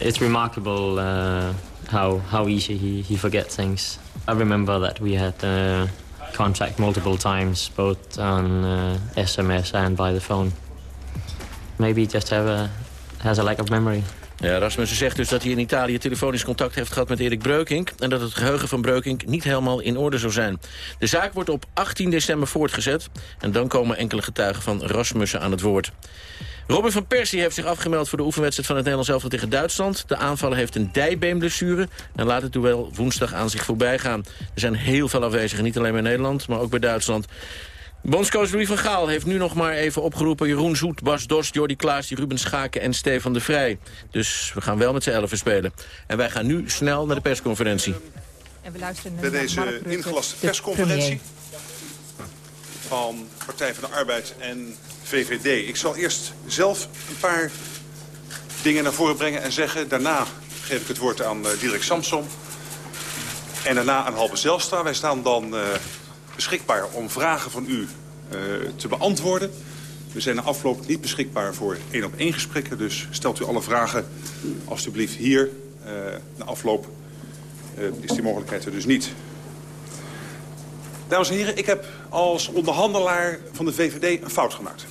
It's remarkable uh, how how easy he, he forgets things. I remember that we had uh, contact multiple times, both on uh, SMS and by the phone. Maybe just have a, has a lack of memory. Ja, Rasmussen zegt dus dat hij in Italië telefonisch contact heeft gehad met Erik Breukink... en dat het geheugen van Breukink niet helemaal in orde zou zijn. De zaak wordt op 18 december voortgezet... en dan komen enkele getuigen van Rasmussen aan het woord. Robin van Persie heeft zich afgemeld voor de oefenwedstrijd van het Nederlands elftal tegen Duitsland. De aanvaller heeft een dijbeenblessure en laat het duel woensdag aan zich voorbij gaan. Er zijn heel veel afwezigen, niet alleen bij Nederland, maar ook bij Duitsland. Bondscoach Louis van Gaal heeft nu nog maar even opgeroepen... Jeroen Zoet, Bas Dost, Jordi Klaas, Ruben Schaken en Stefan de Vrij. Dus we gaan wel met z'n elfen spelen. En wij gaan nu snel naar de persconferentie. En we luisteren naar Bij deze ingelaste persconferentie. van Partij van de Arbeid en VVD. Ik zal eerst zelf een paar dingen naar voren brengen en zeggen. Daarna geef ik het woord aan uh, Diederik Samsom. En daarna aan Halbe Zelstra. Wij staan dan uh, beschikbaar om vragen van u uh, te beantwoorden. We zijn na afloop niet beschikbaar voor één op één gesprekken. Dus stelt u alle vragen alstublieft hier. Na afloop is die mogelijkheid er dus niet. Dames en heren, ik heb als onderhandelaar van de VVD een fout gemaakt.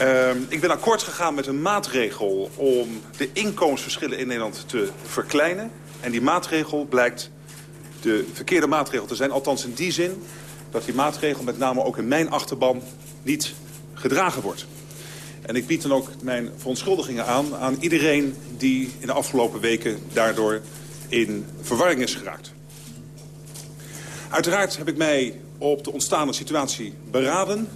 Uh, ik ben akkoord gegaan met een maatregel om de inkomensverschillen in Nederland te verkleinen. En die maatregel blijkt de verkeerde maatregel te zijn. Althans in die zin dat die maatregel met name ook in mijn achterban niet gedragen wordt. En ik bied dan ook mijn verontschuldigingen aan aan iedereen die in de afgelopen weken daardoor in verwarring is geraakt. Uiteraard heb ik mij op de ontstaande situatie beraden.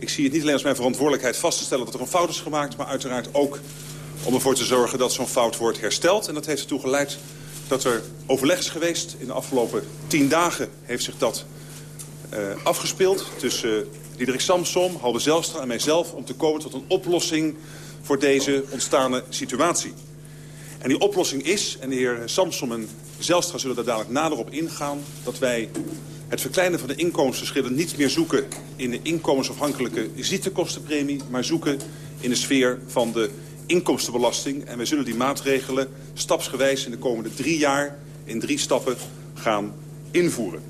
Ik zie het niet alleen als mijn verantwoordelijkheid vast te stellen dat er een fout is gemaakt... maar uiteraard ook om ervoor te zorgen dat zo'n fout wordt hersteld. En dat heeft ertoe geleid dat er overleg is geweest. In de afgelopen tien dagen heeft zich dat uh, afgespeeld tussen uh, Diederik Samsom, Halbe Zelstra en mijzelf... om te komen tot een oplossing voor deze ontstaande situatie. En die oplossing is, en de heer Samsom en Zelstra zullen daar dadelijk nader op ingaan... dat wij het verkleinen van de inkomensverschillen niet meer zoeken... in de inkomensafhankelijke ziektekostenpremie... maar zoeken in de sfeer van de inkomstenbelasting. En wij zullen die maatregelen stapsgewijs in de komende drie jaar... in drie stappen gaan invoeren.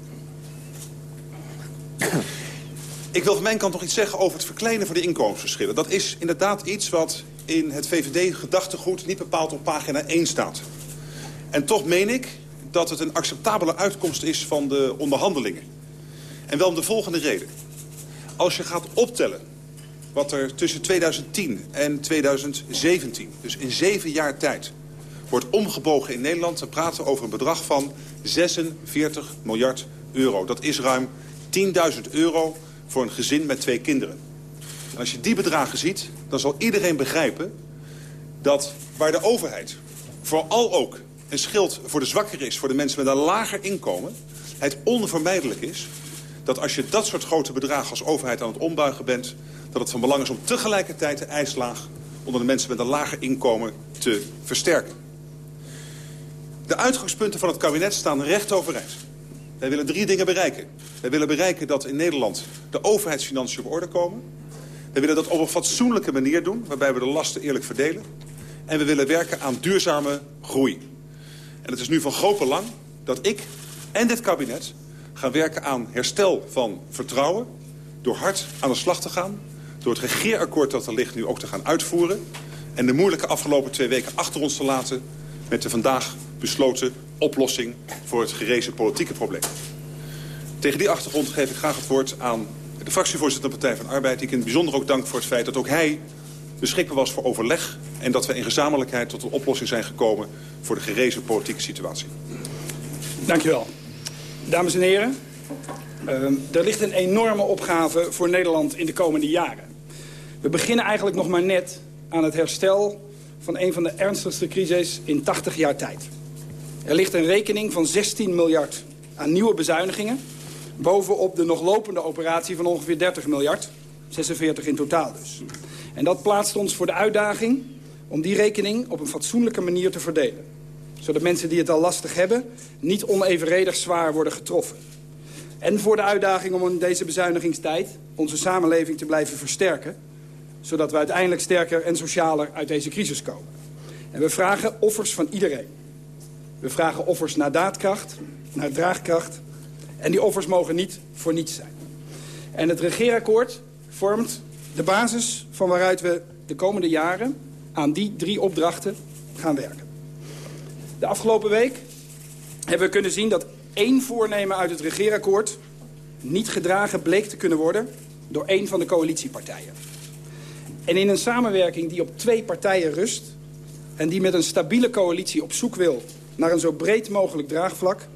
Ik wil van mijn kant nog iets zeggen over het verkleinen van de inkomensverschillen. Dat is inderdaad iets wat in het VVD-gedachtegoed niet bepaald op pagina 1 staat. En toch meen ik dat het een acceptabele uitkomst is van de onderhandelingen. En wel om de volgende reden. Als je gaat optellen wat er tussen 2010 en 2017, dus in zeven jaar tijd, wordt omgebogen in Nederland... dan praten we over een bedrag van 46 miljard euro. Dat is ruim 10.000 euro voor een gezin met twee kinderen. En als je die bedragen ziet, dan zal iedereen begrijpen... dat waar de overheid vooral ook een schild voor de zwakker is... voor de mensen met een lager inkomen... het onvermijdelijk is dat als je dat soort grote bedragen als overheid aan het ombuigen bent... dat het van belang is om tegelijkertijd de ijslaag onder de mensen met een lager inkomen te versterken. De uitgangspunten van het kabinet staan recht overeind. Wij willen drie dingen bereiken. Wij willen bereiken dat in Nederland de overheidsfinanciën op orde komen. Wij willen dat op een fatsoenlijke manier doen, waarbij we de lasten eerlijk verdelen. En we willen werken aan duurzame groei. En het is nu van groot belang dat ik en dit kabinet gaan werken aan herstel van vertrouwen... door hard aan de slag te gaan, door het regeerakkoord dat er ligt nu ook te gaan uitvoeren... en de moeilijke afgelopen twee weken achter ons te laten... met de vandaag besloten oplossing voor het gerezen politieke probleem. Tegen die achtergrond geef ik graag het woord aan de fractievoorzitter van de Partij van Arbeid... die ik in het bijzonder ook dank voor het feit dat ook hij beschikbaar was voor overleg... en dat we in gezamenlijkheid tot een oplossing zijn gekomen... voor de gerezen politieke situatie. Dank wel. Dames en heren, uh, er ligt een enorme opgave voor Nederland in de komende jaren. We beginnen eigenlijk nog maar net aan het herstel van een van de ernstigste crises in 80 jaar tijd. Er ligt een rekening van 16 miljard aan nieuwe bezuinigingen... bovenop de nog lopende operatie van ongeveer 30 miljard. 46 in totaal dus. En dat plaatst ons voor de uitdaging om die rekening op een fatsoenlijke manier te verdelen. Zodat mensen die het al lastig hebben niet onevenredig zwaar worden getroffen. En voor de uitdaging om in deze bezuinigingstijd onze samenleving te blijven versterken. Zodat we uiteindelijk sterker en socialer uit deze crisis komen. En we vragen offers van iedereen. We vragen offers naar daadkracht, naar draagkracht. En die offers mogen niet voor niets zijn. En het regeerakkoord vormt de basis van waaruit we de komende jaren aan die drie opdrachten gaan werken. De afgelopen week hebben we kunnen zien dat één voornemen uit het regeerakkoord niet gedragen bleek te kunnen worden door één van de coalitiepartijen. En in een samenwerking die op twee partijen rust... en die met een stabiele coalitie op zoek wil naar een zo breed mogelijk draagvlak...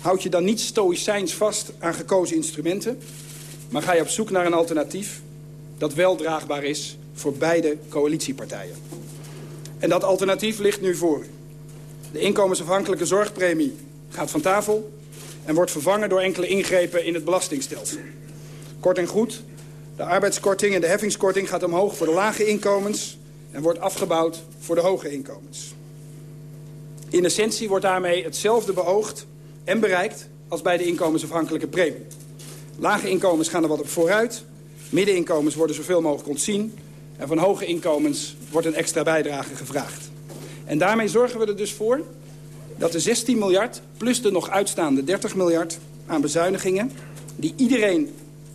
houd je dan niet stoïcijns vast aan gekozen instrumenten... maar ga je op zoek naar een alternatief dat wel draagbaar is voor beide coalitiepartijen. En dat alternatief ligt nu voor. De inkomensafhankelijke zorgpremie gaat van tafel... en wordt vervangen door enkele ingrepen in het belastingstelsel. Kort en goed, de arbeidskorting en de heffingskorting gaat omhoog voor de lage inkomens... en wordt afgebouwd voor de hoge inkomens. In essentie wordt daarmee hetzelfde beoogd en bereikt als bij de inkomensafhankelijke premie. Lage inkomens gaan er wat op vooruit. Middeninkomens worden zoveel mogelijk ontzien. En van hoge inkomens wordt een extra bijdrage gevraagd. En daarmee zorgen we er dus voor dat de 16 miljard... plus de nog uitstaande 30 miljard aan bezuinigingen... die iedereen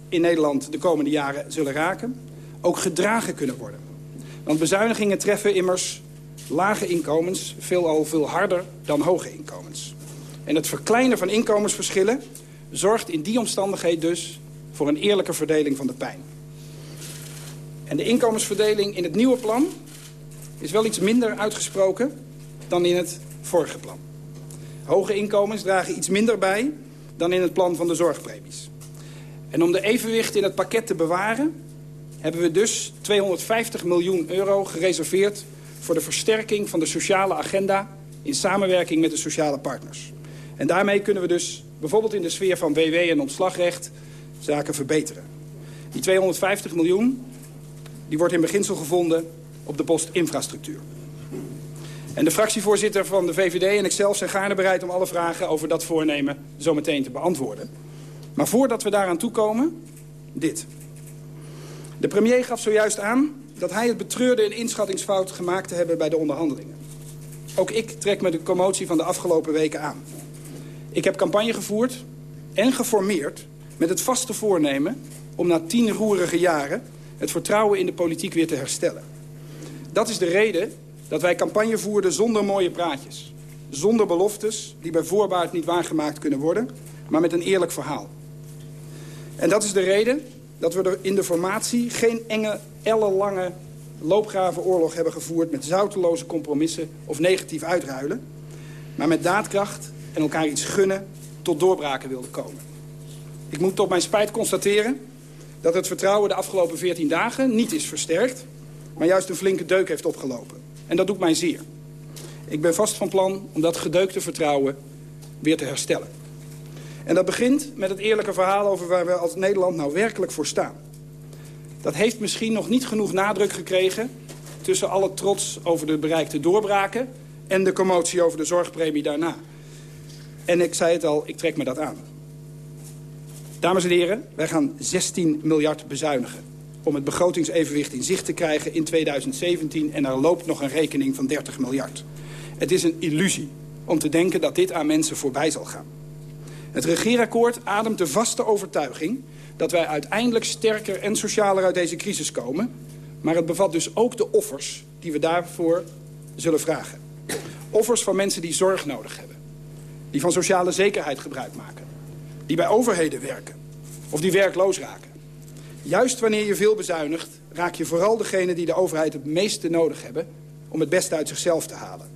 in Nederland de komende jaren zullen raken... ook gedragen kunnen worden. Want bezuinigingen treffen immers lage inkomens veelal veel harder dan hoge inkomens. En het verkleinen van inkomensverschillen zorgt in die omstandigheid dus voor een eerlijke verdeling van de pijn. En de inkomensverdeling in het nieuwe plan is wel iets minder uitgesproken dan in het vorige plan. Hoge inkomens dragen iets minder bij dan in het plan van de zorgpremies. En om de evenwicht in het pakket te bewaren... hebben we dus 250 miljoen euro gereserveerd... voor de versterking van de sociale agenda... in samenwerking met de sociale partners. En daarmee kunnen we dus bijvoorbeeld in de sfeer van WW en ontslagrecht... zaken verbeteren. Die 250 miljoen die wordt in beginsel gevonden op de post infrastructuur. En de fractievoorzitter van de VVD en ikzelf zijn gaarne bereid om alle vragen over dat voornemen zo meteen te beantwoorden. Maar voordat we daaraan toekomen, dit. De premier gaf zojuist aan dat hij het betreurde een inschattingsfout gemaakt te hebben bij de onderhandelingen. Ook ik trek me de commotie van de afgelopen weken aan. Ik heb campagne gevoerd en geformeerd met het vaste voornemen om na tien roerige jaren het vertrouwen in de politiek weer te herstellen. Dat is de reden dat wij campagne voerden zonder mooie praatjes. Zonder beloftes die bij voorbaat niet waargemaakt kunnen worden, maar met een eerlijk verhaal. En dat is de reden dat we er in de formatie geen enge, ellenlange loopgravenoorlog hebben gevoerd... met zouteloze compromissen of negatief uitruilen... maar met daadkracht en elkaar iets gunnen tot doorbraken wilden komen. Ik moet tot mijn spijt constateren dat het vertrouwen de afgelopen 14 dagen niet is versterkt... maar juist een flinke deuk heeft opgelopen. En dat doet mij zeer. Ik ben vast van plan om dat gedeukte vertrouwen weer te herstellen. En dat begint met het eerlijke verhaal over waar we als Nederland nou werkelijk voor staan. Dat heeft misschien nog niet genoeg nadruk gekregen... tussen alle trots over de bereikte doorbraken... en de commotie over de zorgpremie daarna. En ik zei het al, ik trek me dat aan. Dames en heren, wij gaan 16 miljard bezuinigen om het begrotingsevenwicht in zicht te krijgen in 2017... en er loopt nog een rekening van 30 miljard. Het is een illusie om te denken dat dit aan mensen voorbij zal gaan. Het regeerakkoord ademt de vaste overtuiging... dat wij uiteindelijk sterker en socialer uit deze crisis komen... maar het bevat dus ook de offers die we daarvoor zullen vragen. Offers van mensen die zorg nodig hebben. Die van sociale zekerheid gebruik maken die bij overheden werken of die werkloos raken. Juist wanneer je veel bezuinigt, raak je vooral degene die de overheid het meeste nodig hebben... om het beste uit zichzelf te halen.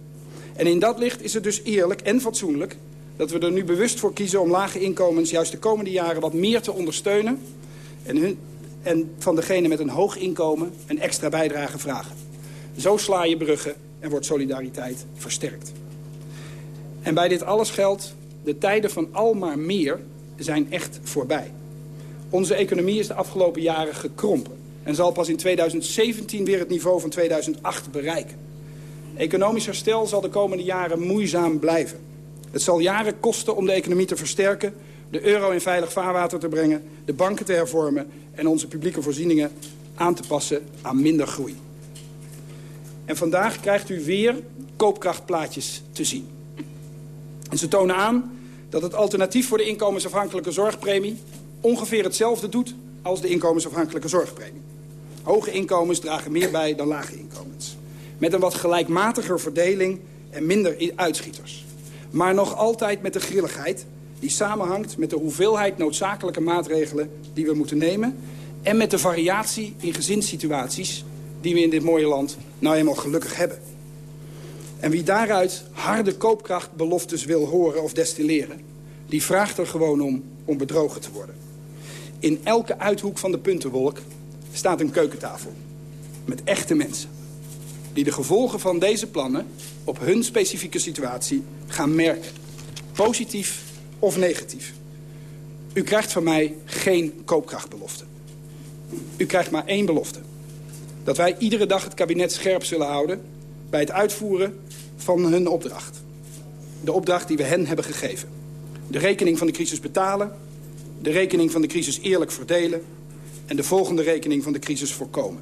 En in dat licht is het dus eerlijk en fatsoenlijk... dat we er nu bewust voor kiezen om lage inkomens juist de komende jaren wat meer te ondersteunen... en, en van degene met een hoog inkomen een extra bijdrage vragen. Zo sla je bruggen en wordt solidariteit versterkt. En bij dit alles geldt, de tijden van al maar meer zijn echt voorbij. Onze economie is de afgelopen jaren gekrompen... en zal pas in 2017 weer het niveau van 2008 bereiken. Economisch herstel zal de komende jaren moeizaam blijven. Het zal jaren kosten om de economie te versterken... de euro in veilig vaarwater te brengen, de banken te hervormen... en onze publieke voorzieningen aan te passen aan minder groei. En vandaag krijgt u weer koopkrachtplaatjes te zien. En ze tonen aan dat het alternatief voor de inkomensafhankelijke zorgpremie... ongeveer hetzelfde doet als de inkomensafhankelijke zorgpremie. Hoge inkomens dragen meer bij dan lage inkomens. Met een wat gelijkmatiger verdeling en minder uitschieters. Maar nog altijd met de grilligheid die samenhangt met de hoeveelheid noodzakelijke maatregelen die we moeten nemen... en met de variatie in gezinssituaties die we in dit mooie land nou eenmaal gelukkig hebben. En wie daaruit harde koopkrachtbeloftes wil horen of destilleren... die vraagt er gewoon om om bedrogen te worden. In elke uithoek van de puntenwolk staat een keukentafel. Met echte mensen. Die de gevolgen van deze plannen op hun specifieke situatie gaan merken. Positief of negatief. U krijgt van mij geen koopkrachtbelofte. U krijgt maar één belofte. Dat wij iedere dag het kabinet scherp zullen houden... bij het uitvoeren van hun opdracht. De opdracht die we hen hebben gegeven. De rekening van de crisis betalen. De rekening van de crisis eerlijk verdelen. En de volgende rekening van de crisis voorkomen.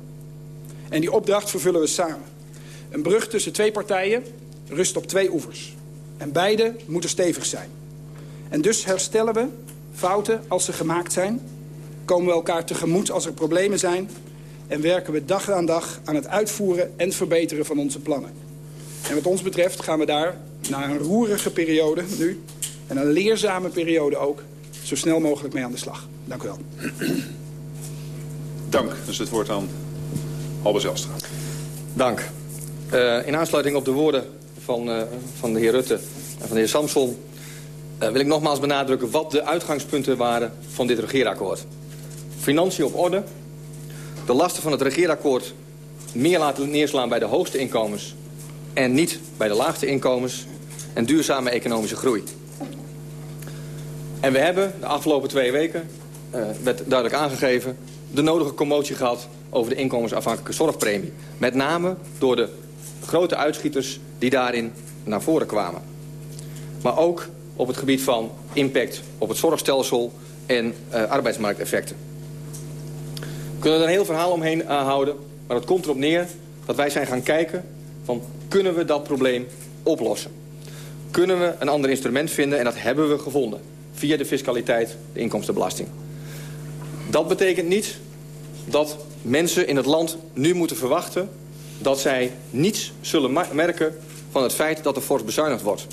En die opdracht vervullen we samen. Een brug tussen twee partijen rust op twee oevers. En beide moeten stevig zijn. En dus herstellen we fouten als ze gemaakt zijn... komen we elkaar tegemoet als er problemen zijn... en werken we dag aan dag aan het uitvoeren en verbeteren van onze plannen. En wat ons betreft gaan we daar na een roerige periode nu... en een leerzame periode ook, zo snel mogelijk mee aan de slag. Dank u wel. Dank. Dus het woord aan Halbe Zelstra. Dank. Uh, in aansluiting op de woorden van, uh, van de heer Rutte en van de heer Samson... Uh, wil ik nogmaals benadrukken wat de uitgangspunten waren van dit regeerakkoord. Financiën op orde, de lasten van het regeerakkoord meer laten neerslaan bij de hoogste inkomens... en niet bij de laagste inkomens en duurzame economische groei. En we hebben de afgelopen twee weken, werd duidelijk aangegeven... de nodige commotie gehad over de inkomensafhankelijke zorgpremie. Met name door de grote uitschieters die daarin naar voren kwamen. Maar ook op het gebied van impact op het zorgstelsel en uh, arbeidsmarkteffecten. Kunnen er een heel verhaal omheen houden, maar het komt erop neer dat wij zijn gaan kijken van kunnen we dat probleem oplossen? Kunnen we een ander instrument vinden en dat hebben we gevonden via de fiscaliteit, de inkomstenbelasting. Dat betekent niet dat mensen in het land nu moeten verwachten... dat zij niets zullen merken van het feit dat er fors bezuinigd wordt.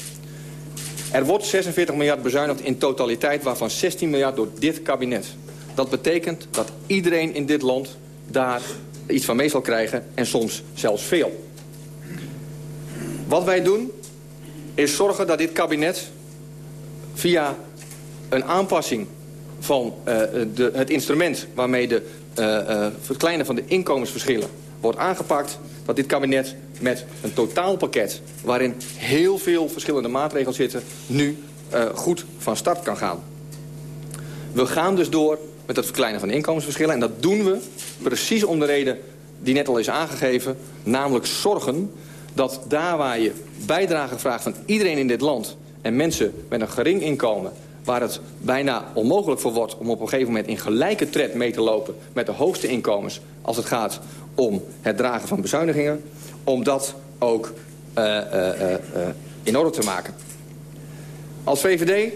Er wordt 46 miljard bezuinigd in totaliteit, waarvan 16 miljard door dit kabinet. Dat betekent dat iedereen in dit land daar iets van mee zal krijgen en soms zelfs veel. Wat wij doen is zorgen dat dit kabinet via een aanpassing van uh, de, het instrument waarmee de uh, verkleinen van de inkomensverschillen wordt aangepakt... dat dit kabinet met een totaalpakket waarin heel veel verschillende maatregelen zitten... nu goed van start kan gaan. We gaan dus door met het verkleinen van inkomensverschillen... en dat doen we precies om de reden die net al is aangegeven... namelijk zorgen dat daar waar je bijdrage vraagt van iedereen in dit land... en mensen met een gering inkomen waar het bijna onmogelijk voor wordt om op een gegeven moment in gelijke tred mee te lopen met de hoogste inkomens als het gaat om het dragen van bezuinigingen, om dat ook uh, uh, uh, in orde te maken. Als VVD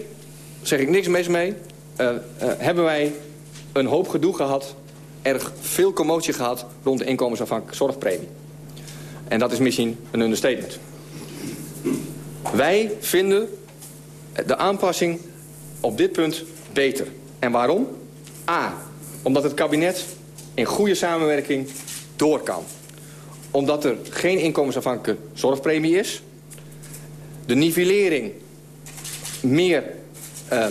zeg ik niks mis mee, hebben wij een hoop gedoe gehad, erg veel commotie gehad rond de inkomensafhankelijke zorgpremie. En dat is misschien een understatement. Wij vinden de aanpassing op dit punt beter. En waarom? A, omdat het kabinet in goede samenwerking door kan. Omdat er geen inkomensafhankelijke zorgpremie is. De nivellering meer uh,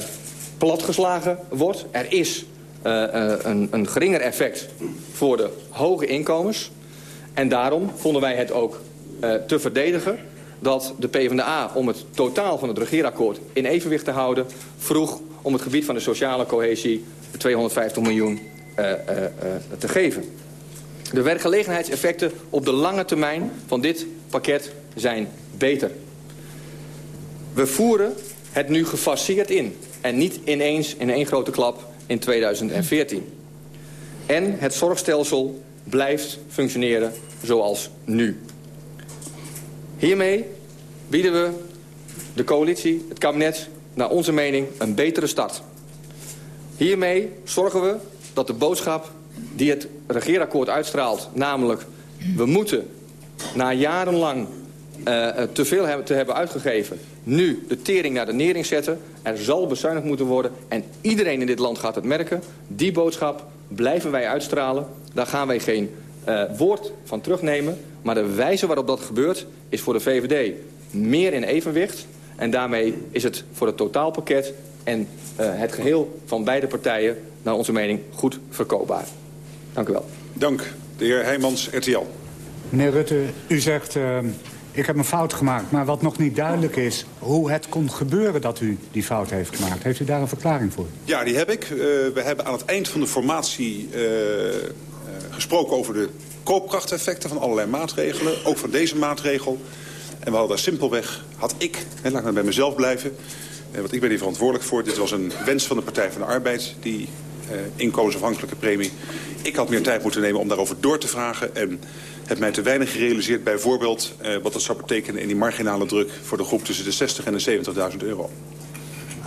platgeslagen wordt. Er is een, een geringer effect voor de hoge inkomens. En daarom vonden wij het ook te verdedigen dat de PvdA om het totaal van het regeerakkoord in evenwicht te houden... vroeg om het gebied van de sociale cohesie 250 miljoen te geven. De werkgelegenheidseffecten op de lange termijn van dit pakket zijn beter. We voeren het nu gefaseerd in en niet ineens in één grote klap in 2014. En het zorgstelsel blijft functioneren zoals nu. Hiermee bieden we de coalitie, het kabinet, naar onze mening een betere start. Hiermee zorgen we dat de boodschap die het regeerakkoord uitstraalt... namelijk, we moeten na jarenlang uh, te veel hebben, te hebben uitgegeven... nu de tering naar de nering zetten. Er zal bezuinigd moeten worden en iedereen in dit land gaat het merken. Die boodschap blijven wij uitstralen. Daar gaan wij geen uh, woord van terugnemen. Maar de wijze waarop dat gebeurt is voor de VVD meer in evenwicht. En daarmee is het voor het totaalpakket en uh, het geheel van beide partijen... naar onze mening goed verkoopbaar. Dank u wel. Dank. De heer Heijmans, RTL. Meneer Rutte, u zegt... Uh, ik heb een fout gemaakt. Maar wat nog niet duidelijk is, hoe het kon gebeuren dat u die fout heeft gemaakt. Heeft u daar een verklaring voor? Ja, die heb ik. Uh, we hebben aan het eind van de formatie uh, uh, gesproken over de koopkrachteffecten van allerlei maatregelen. Ook van deze maatregel. En we hadden daar simpelweg, had ik, hè, laat ik nou bij mezelf blijven... want ik ben hier verantwoordelijk voor. Dit was een wens van de Partij van de Arbeid, die inkomensafhankelijke premie. Ik had meer tijd moeten nemen om daarover door te vragen... en heb mij te weinig gerealiseerd bijvoorbeeld uh, wat dat zou betekenen in die marginale druk voor de groep tussen de 60 en de 70.000 euro.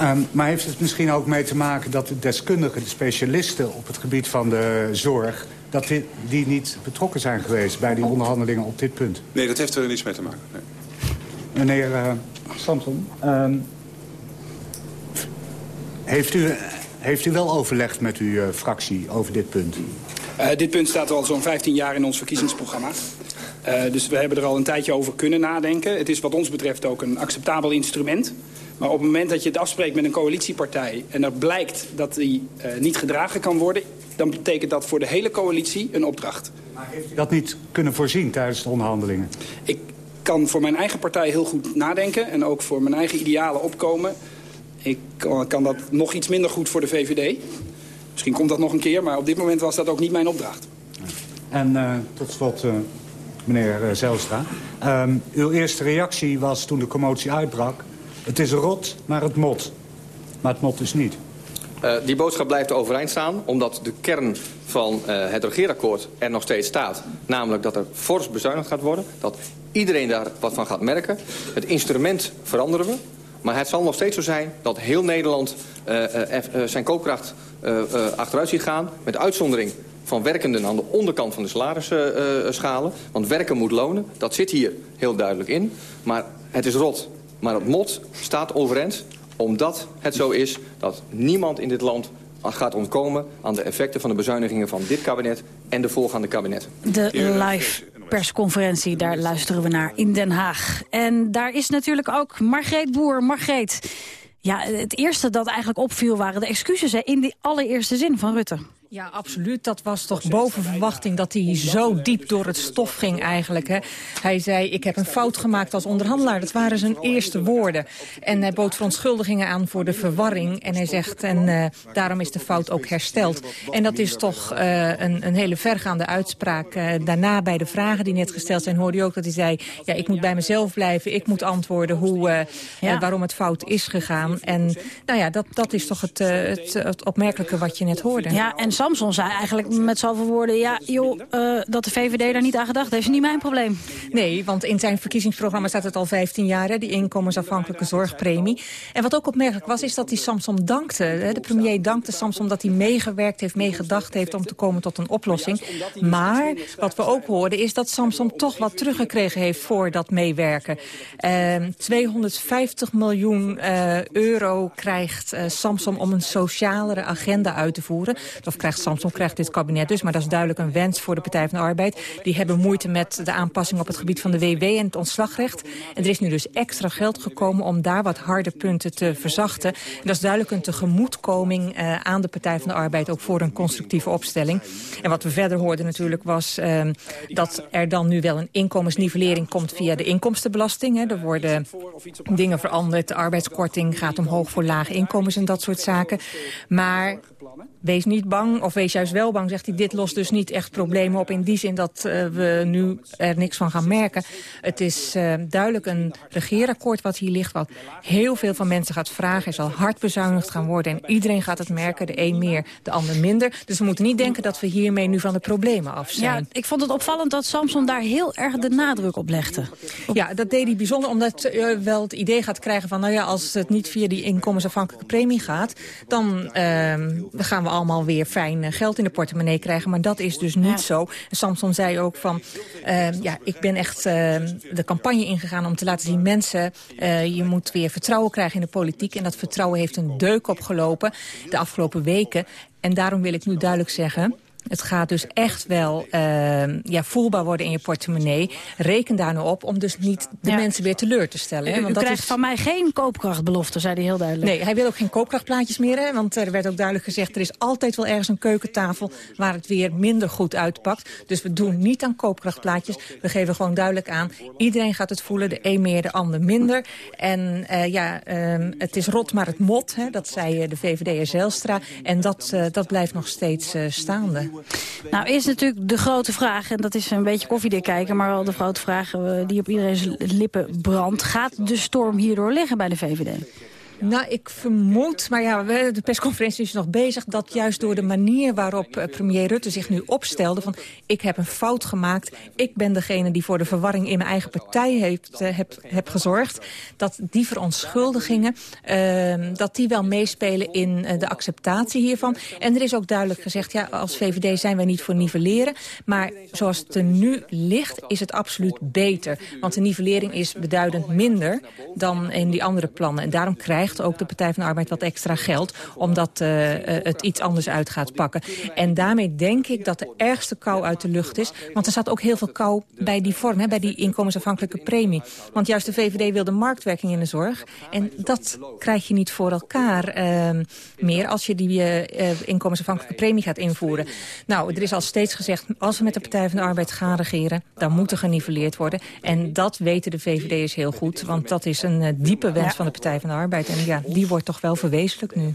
Um, maar heeft het misschien ook mee te maken dat de deskundigen, de specialisten op het gebied van de zorg, dat die, die niet betrokken zijn geweest bij die onderhandelingen op dit punt? Nee, dat heeft er niets mee te maken. Nee. Meneer uh, Samson, um, heeft, u, heeft u wel overlegd met uw uh, fractie over dit punt? Uh, dit punt staat al zo'n 15 jaar in ons verkiezingsprogramma. Uh, dus we hebben er al een tijdje over kunnen nadenken. Het is wat ons betreft ook een acceptabel instrument. Maar op het moment dat je het afspreekt met een coalitiepartij... en er blijkt dat die uh, niet gedragen kan worden... dan betekent dat voor de hele coalitie een opdracht. Maar heeft u dat niet kunnen voorzien tijdens de onderhandelingen? Ik kan voor mijn eigen partij heel goed nadenken... en ook voor mijn eigen idealen opkomen. Ik kan, kan dat nog iets minder goed voor de VVD... Misschien komt dat nog een keer, maar op dit moment was dat ook niet mijn opdracht. En uh, tot slot, uh, meneer uh, Zelstra. Um, uw eerste reactie was toen de commotie uitbrak... het is rot, maar het mot. Maar het mot dus niet. Uh, die boodschap blijft overeind staan, omdat de kern van uh, het regeerakkoord er nog steeds staat. Namelijk dat er fors bezuinigd gaat worden, dat iedereen daar wat van gaat merken. Het instrument veranderen we, maar het zal nog steeds zo zijn dat heel Nederland uh, zijn koopkracht achteruit ziet gaan. Met uitzondering van werkenden aan de onderkant van de salarisschalen. Want werken moet lonen, dat zit hier heel duidelijk in. Maar het is rot. Maar het mot staat overeind omdat het zo is dat niemand in dit land gaat ontkomen aan de effecten van de bezuinigingen van dit kabinet en de voorgaande kabinetten. De live persconferentie, daar luisteren we naar in Den Haag. En daar is natuurlijk ook Margreet Boer. Margreet, ja, het eerste dat eigenlijk opviel waren de excuses in die allereerste zin van Rutte. Ja, absoluut. Dat was toch boven verwachting dat hij zo diep door het stof ging eigenlijk. Hè. Hij zei, ik heb een fout gemaakt als onderhandelaar. Dat waren zijn eerste woorden. En hij bood verontschuldigingen aan voor de verwarring. En hij zegt, en uh, daarom is de fout ook hersteld. En dat is toch uh, een, een hele vergaande uitspraak. Uh, daarna bij de vragen die net gesteld zijn, hoorde je ook dat hij zei... ja, ik moet bij mezelf blijven, ik moet antwoorden hoe, ja. waarom het fout is gegaan. En nou ja, dat, dat is toch het, het, het opmerkelijke wat je net hoorde. Ja, en Samson zei eigenlijk met zoveel woorden... ja, joh, uh, dat de VVD daar niet aan gedacht heeft, is niet mijn probleem. Nee, want in zijn verkiezingsprogramma staat het al 15 jaar... Die inkomensafhankelijke zorgpremie. En wat ook opmerkelijk was, is dat hij Samson dankte. De premier dankte Samson dat hij meegewerkt heeft, meegedacht heeft... om te komen tot een oplossing. Maar wat we ook hoorden is dat Samson toch wat teruggekregen heeft... voor dat meewerken. Uh, 250 miljoen uh, euro krijgt uh, Samson om een socialere agenda uit te voeren. Of krijgt krijgt dit kabinet dus. Maar dat is duidelijk een wens voor de Partij van de Arbeid. Die hebben moeite met de aanpassing op het gebied van de WW en het ontslagrecht. En er is nu dus extra geld gekomen om daar wat harde punten te verzachten. En dat is duidelijk een tegemoetkoming uh, aan de Partij van de Arbeid... ook voor een constructieve opstelling. En wat we verder hoorden natuurlijk was uh, dat er dan nu wel een inkomensnivellering komt via de inkomstenbelasting. Hè. Er worden dingen veranderd. De arbeidskorting gaat omhoog voor lage inkomens en dat soort zaken. Maar wees niet bang, of wees juist wel bang, zegt hij. Dit lost dus niet echt problemen op in die zin dat uh, we nu er niks van gaan merken. Het is uh, duidelijk een regeerakkoord wat hier ligt, wat heel veel van mensen gaat vragen. Er zal hard bezuinigd gaan worden en iedereen gaat het merken. De een meer, de ander minder. Dus we moeten niet denken dat we hiermee nu van de problemen af zijn. Ja, ik vond het opvallend dat Samson daar heel erg de nadruk op legde. Ja, dat deed hij bijzonder, omdat uh, wel het idee gaat krijgen van... nou ja, als het niet via die inkomensafhankelijke premie gaat... dan gaan we allemaal weer fijn geld in de portemonnee krijgen. Maar dat is dus niet ja. zo. En Samson zei ook van, uh, ja, ik ben echt uh, de campagne ingegaan om te laten zien... mensen, uh, je moet weer vertrouwen krijgen in de politiek. En dat vertrouwen heeft een deuk opgelopen de afgelopen weken. En daarom wil ik nu duidelijk zeggen... Het gaat dus echt wel uh, ja, voelbaar worden in je portemonnee. Reken daar nou op om dus niet de mensen weer teleur te stellen. Hè? Want u dat krijgt is... van mij geen koopkrachtbelofte, zei hij heel duidelijk. Nee, hij wil ook geen koopkrachtplaatjes meer. Hè? Want er werd ook duidelijk gezegd, er is altijd wel ergens een keukentafel... waar het weer minder goed uitpakt. Dus we doen niet aan koopkrachtplaatjes. We geven gewoon duidelijk aan, iedereen gaat het voelen. De een meer, de ander minder. En uh, ja, uh, het is rot, maar het mot. Hè? Dat zei de VVD'er Zelstra. En dat, uh, dat blijft nog steeds staande. Nou, is natuurlijk de grote vraag, en dat is een beetje koffiedik kijken... maar wel de grote vraag die op iedereen's lippen brandt. Gaat de storm hierdoor liggen bij de VVD? Nou, ik vermoed, maar ja, de persconferentie is nog bezig... dat juist door de manier waarop eh, premier Rutte zich nu opstelde... van ik heb een fout gemaakt, ik ben degene die voor de verwarring in mijn eigen partij heeft, uh, heb, heb gezorgd... dat die verontschuldigingen, uh, dat die wel meespelen in uh, de acceptatie hiervan. En er is ook duidelijk gezegd, ja, als VVD zijn wij niet voor nivelleren... maar zoals het er nu ligt, is het absoluut beter. Want de nivellering is beduidend minder dan in die andere plannen. En daarom krijgen krijgt ook de Partij van de Arbeid wat extra geld... omdat uh, het iets anders uit gaat pakken. En daarmee denk ik dat de ergste kou uit de lucht is. Want er zat ook heel veel kou bij die vorm, hè, bij die inkomensafhankelijke premie. Want juist de VVD wil de marktwerking in de zorg. En dat krijg je niet voor elkaar uh, meer als je die uh, inkomensafhankelijke premie gaat invoeren. Nou, er is al steeds gezegd, als we met de Partij van de Arbeid gaan regeren... dan moet er geniveleerd worden. En dat weten de VVD'ers heel goed. Want dat is een diepe wens van de Partij van de Arbeid ja, die wordt toch wel verwezenlijk nu.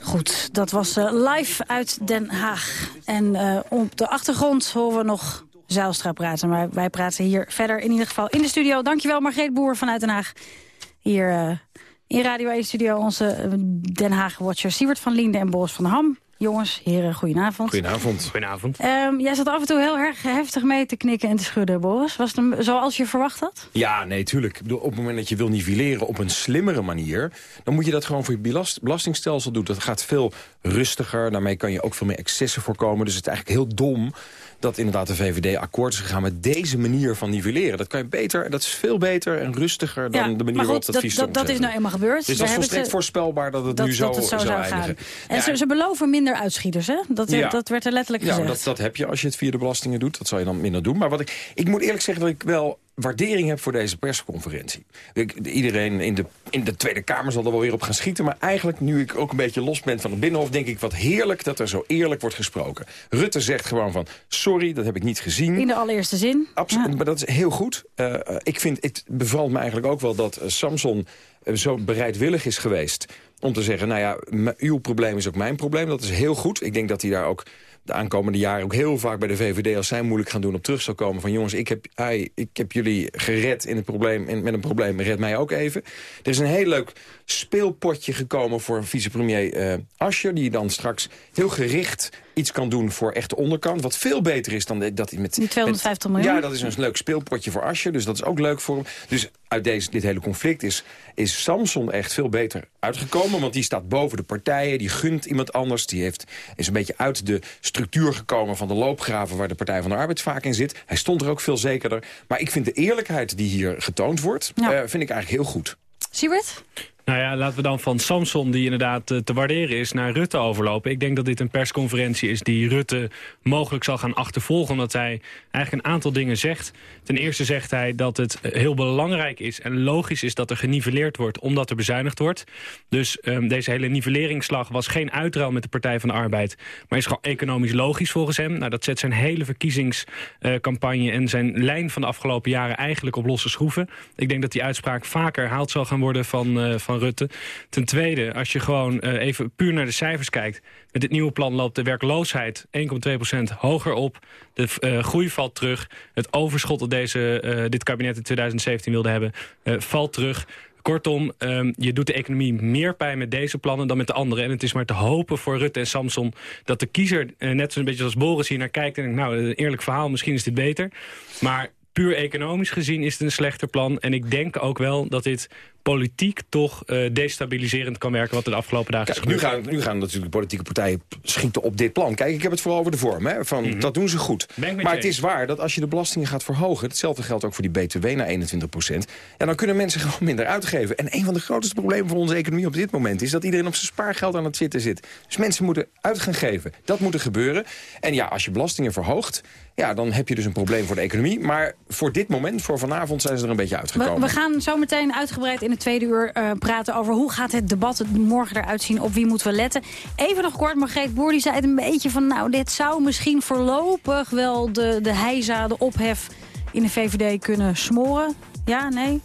Goed, dat was uh, live uit Den Haag. En uh, op de achtergrond horen we nog Zijlstra praten. Maar wij praten hier verder in ieder geval in de studio. Dankjewel Margreet Boer vanuit Den Haag. Hier uh, in Radio 1 Studio onze Den Haag-watcher Siewert van Liende en Boris van Ham. Jongens, heren, goedenavond. Goedenavond. Goedenavond. Um, jij zat af en toe heel erg heftig mee te knikken en te schudden, Boris. Was het zoals je verwacht had? Ja, nee, tuurlijk. Ik bedoel, op het moment dat je wil nivelleren op een slimmere manier... dan moet je dat gewoon voor je belastingstelsel doen. Dat gaat veel rustiger. Daarmee kan je ook veel meer excessen voorkomen. Dus het is eigenlijk heel dom dat inderdaad de VVD akkoord is gegaan met deze manier van nivelleren. Dat kan je beter, dat is veel beter en rustiger dan ja, de manier waarop dat vies dat, dat is nou eenmaal gebeurd. Dus dat is volstrekt voorspelbaar dat het nu zo, dat het zo, zou eindigen. Gaan. En ja, ze, ze, beloven minder uitschieters, hè? Dat, ja. dat werd er letterlijk gezegd. Ja, dat, dat heb je als je het via de belastingen doet. Dat zal je dan minder doen. Maar wat ik, ik moet eerlijk zeggen dat ik wel waardering heb voor deze persconferentie. Ik, iedereen in de, in de Tweede Kamer zal er wel weer op gaan schieten... maar eigenlijk, nu ik ook een beetje los ben van het Binnenhof... denk ik wat heerlijk dat er zo eerlijk wordt gesproken. Rutte zegt gewoon van, sorry, dat heb ik niet gezien. In de allereerste zin. Absoluut, ja. maar dat is heel goed. Uh, ik vind, het bevalt me eigenlijk ook wel dat uh, Samson zo bereidwillig is geweest... om te zeggen, nou ja, uw probleem is ook mijn probleem. Dat is heel goed. Ik denk dat hij daar ook de aankomende jaren ook heel vaak bij de VVD... als zij moeilijk gaan doen op terug zal komen van... jongens, ik heb, ik heb jullie gered in het probleem, in, met een probleem, red mij ook even. Er is een heel leuk speelpotje gekomen voor vicepremier uh, Ascher... die dan straks heel gericht iets kan doen voor echt de onderkant. Wat veel beter is dan dat hij met... Die 250 miljoen? Ja, dat is een leuk speelpotje voor Ascher. Dus dat is ook leuk voor hem. Dus uit deze, dit hele conflict is, is Samson echt veel beter uitgekomen. Want die staat boven de partijen. Die gunt iemand anders. Die heeft, is een beetje uit de structuur gekomen van de loopgraven... waar de Partij van de Arbeid vaak in zit. Hij stond er ook veel zekerder. Maar ik vind de eerlijkheid die hier getoond wordt... Ja. Uh, vind ik eigenlijk heel goed. Siebert? Nou ja, laten we dan van Samson, die inderdaad uh, te waarderen is, naar Rutte overlopen. Ik denk dat dit een persconferentie is die Rutte mogelijk zal gaan achtervolgen... omdat hij eigenlijk een aantal dingen zegt. Ten eerste zegt hij dat het heel belangrijk is en logisch is... dat er geniveleerd wordt omdat er bezuinigd wordt. Dus um, deze hele nivelleringsslag was geen uitruil met de Partij van de Arbeid... maar is gewoon economisch logisch volgens hem. Nou, dat zet zijn hele verkiezingscampagne uh, en zijn lijn van de afgelopen jaren... eigenlijk op losse schroeven. Ik denk dat die uitspraak vaker herhaald zal gaan worden van... Uh, van Rutte. Ten tweede, als je gewoon uh, even puur naar de cijfers kijkt... met dit nieuwe plan loopt de werkloosheid 1,2% hoger op. De uh, groei valt terug. Het overschot dat deze, uh, dit kabinet in 2017 wilde hebben, valt terug. Kortom, um, je doet de economie meer pijn met deze plannen dan met de andere. En het is maar te hopen voor Rutte en Samson dat de kiezer, net zo'n beetje als Boris hier naar kijkt... en denkt, nou, een eerlijk verhaal, misschien is dit beter. Maar puur economisch gezien is het een slechter plan. En ik denk ook wel dat dit politiek toch uh, destabiliserend kan werken... wat er de afgelopen dagen Kijk, is nu gaan, nu gaan natuurlijk de politieke partijen schieten op dit plan. Kijk, ik heb het vooral over de vorm. Hè, van, Mhm. Dat doen ze goed. Maar het is waar dat als je de belastingen gaat verhogen... hetzelfde geldt ook voor die BTW naar 21 procent... Ja, dan kunnen mensen gewoon minder uitgeven. En een van de grootste problemen van onze economie op dit moment... is dat iedereen op zijn spaargeld aan het zitten zit. Dus mensen moeten uit gaan geven. Dat moet er gebeuren. En ja, als je belastingen verhoogt... Ja, dan heb je dus een probleem voor de economie. Maar voor dit moment, voor vanavond, zijn ze er een beetje We, uitgekomen. we gaan zo meteen uitgebreid in het tweede uur eh, praten over hoe gaat het debat het morgen eruit zien. Op wie moeten we letten. Even nog kort, Margreet Boer die zei het een beetje van... nou, dit zou misschien voorlopig wel de, de heisa, de ophef in de VVD kunnen smoren. Ja, nee?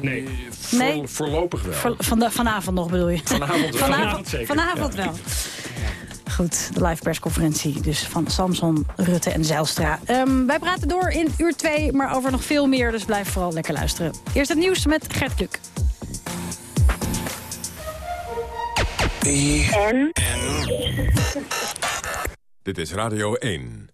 Nee. Nee. Voor, voorlopig wel. Van, van- vanavond nog bedoel je? Vanavond wel. vanavond, Vanavond zeker. vanavond wel. Goed, de live persconferentie dus van Samson, Rutte en Zijlstra. Ehm, wij praten door in uur 2, maar over nog veel meer. Dus blijf vooral lekker luisteren. Eerst het nieuws met Gert Kluk. Dit is Radio 1.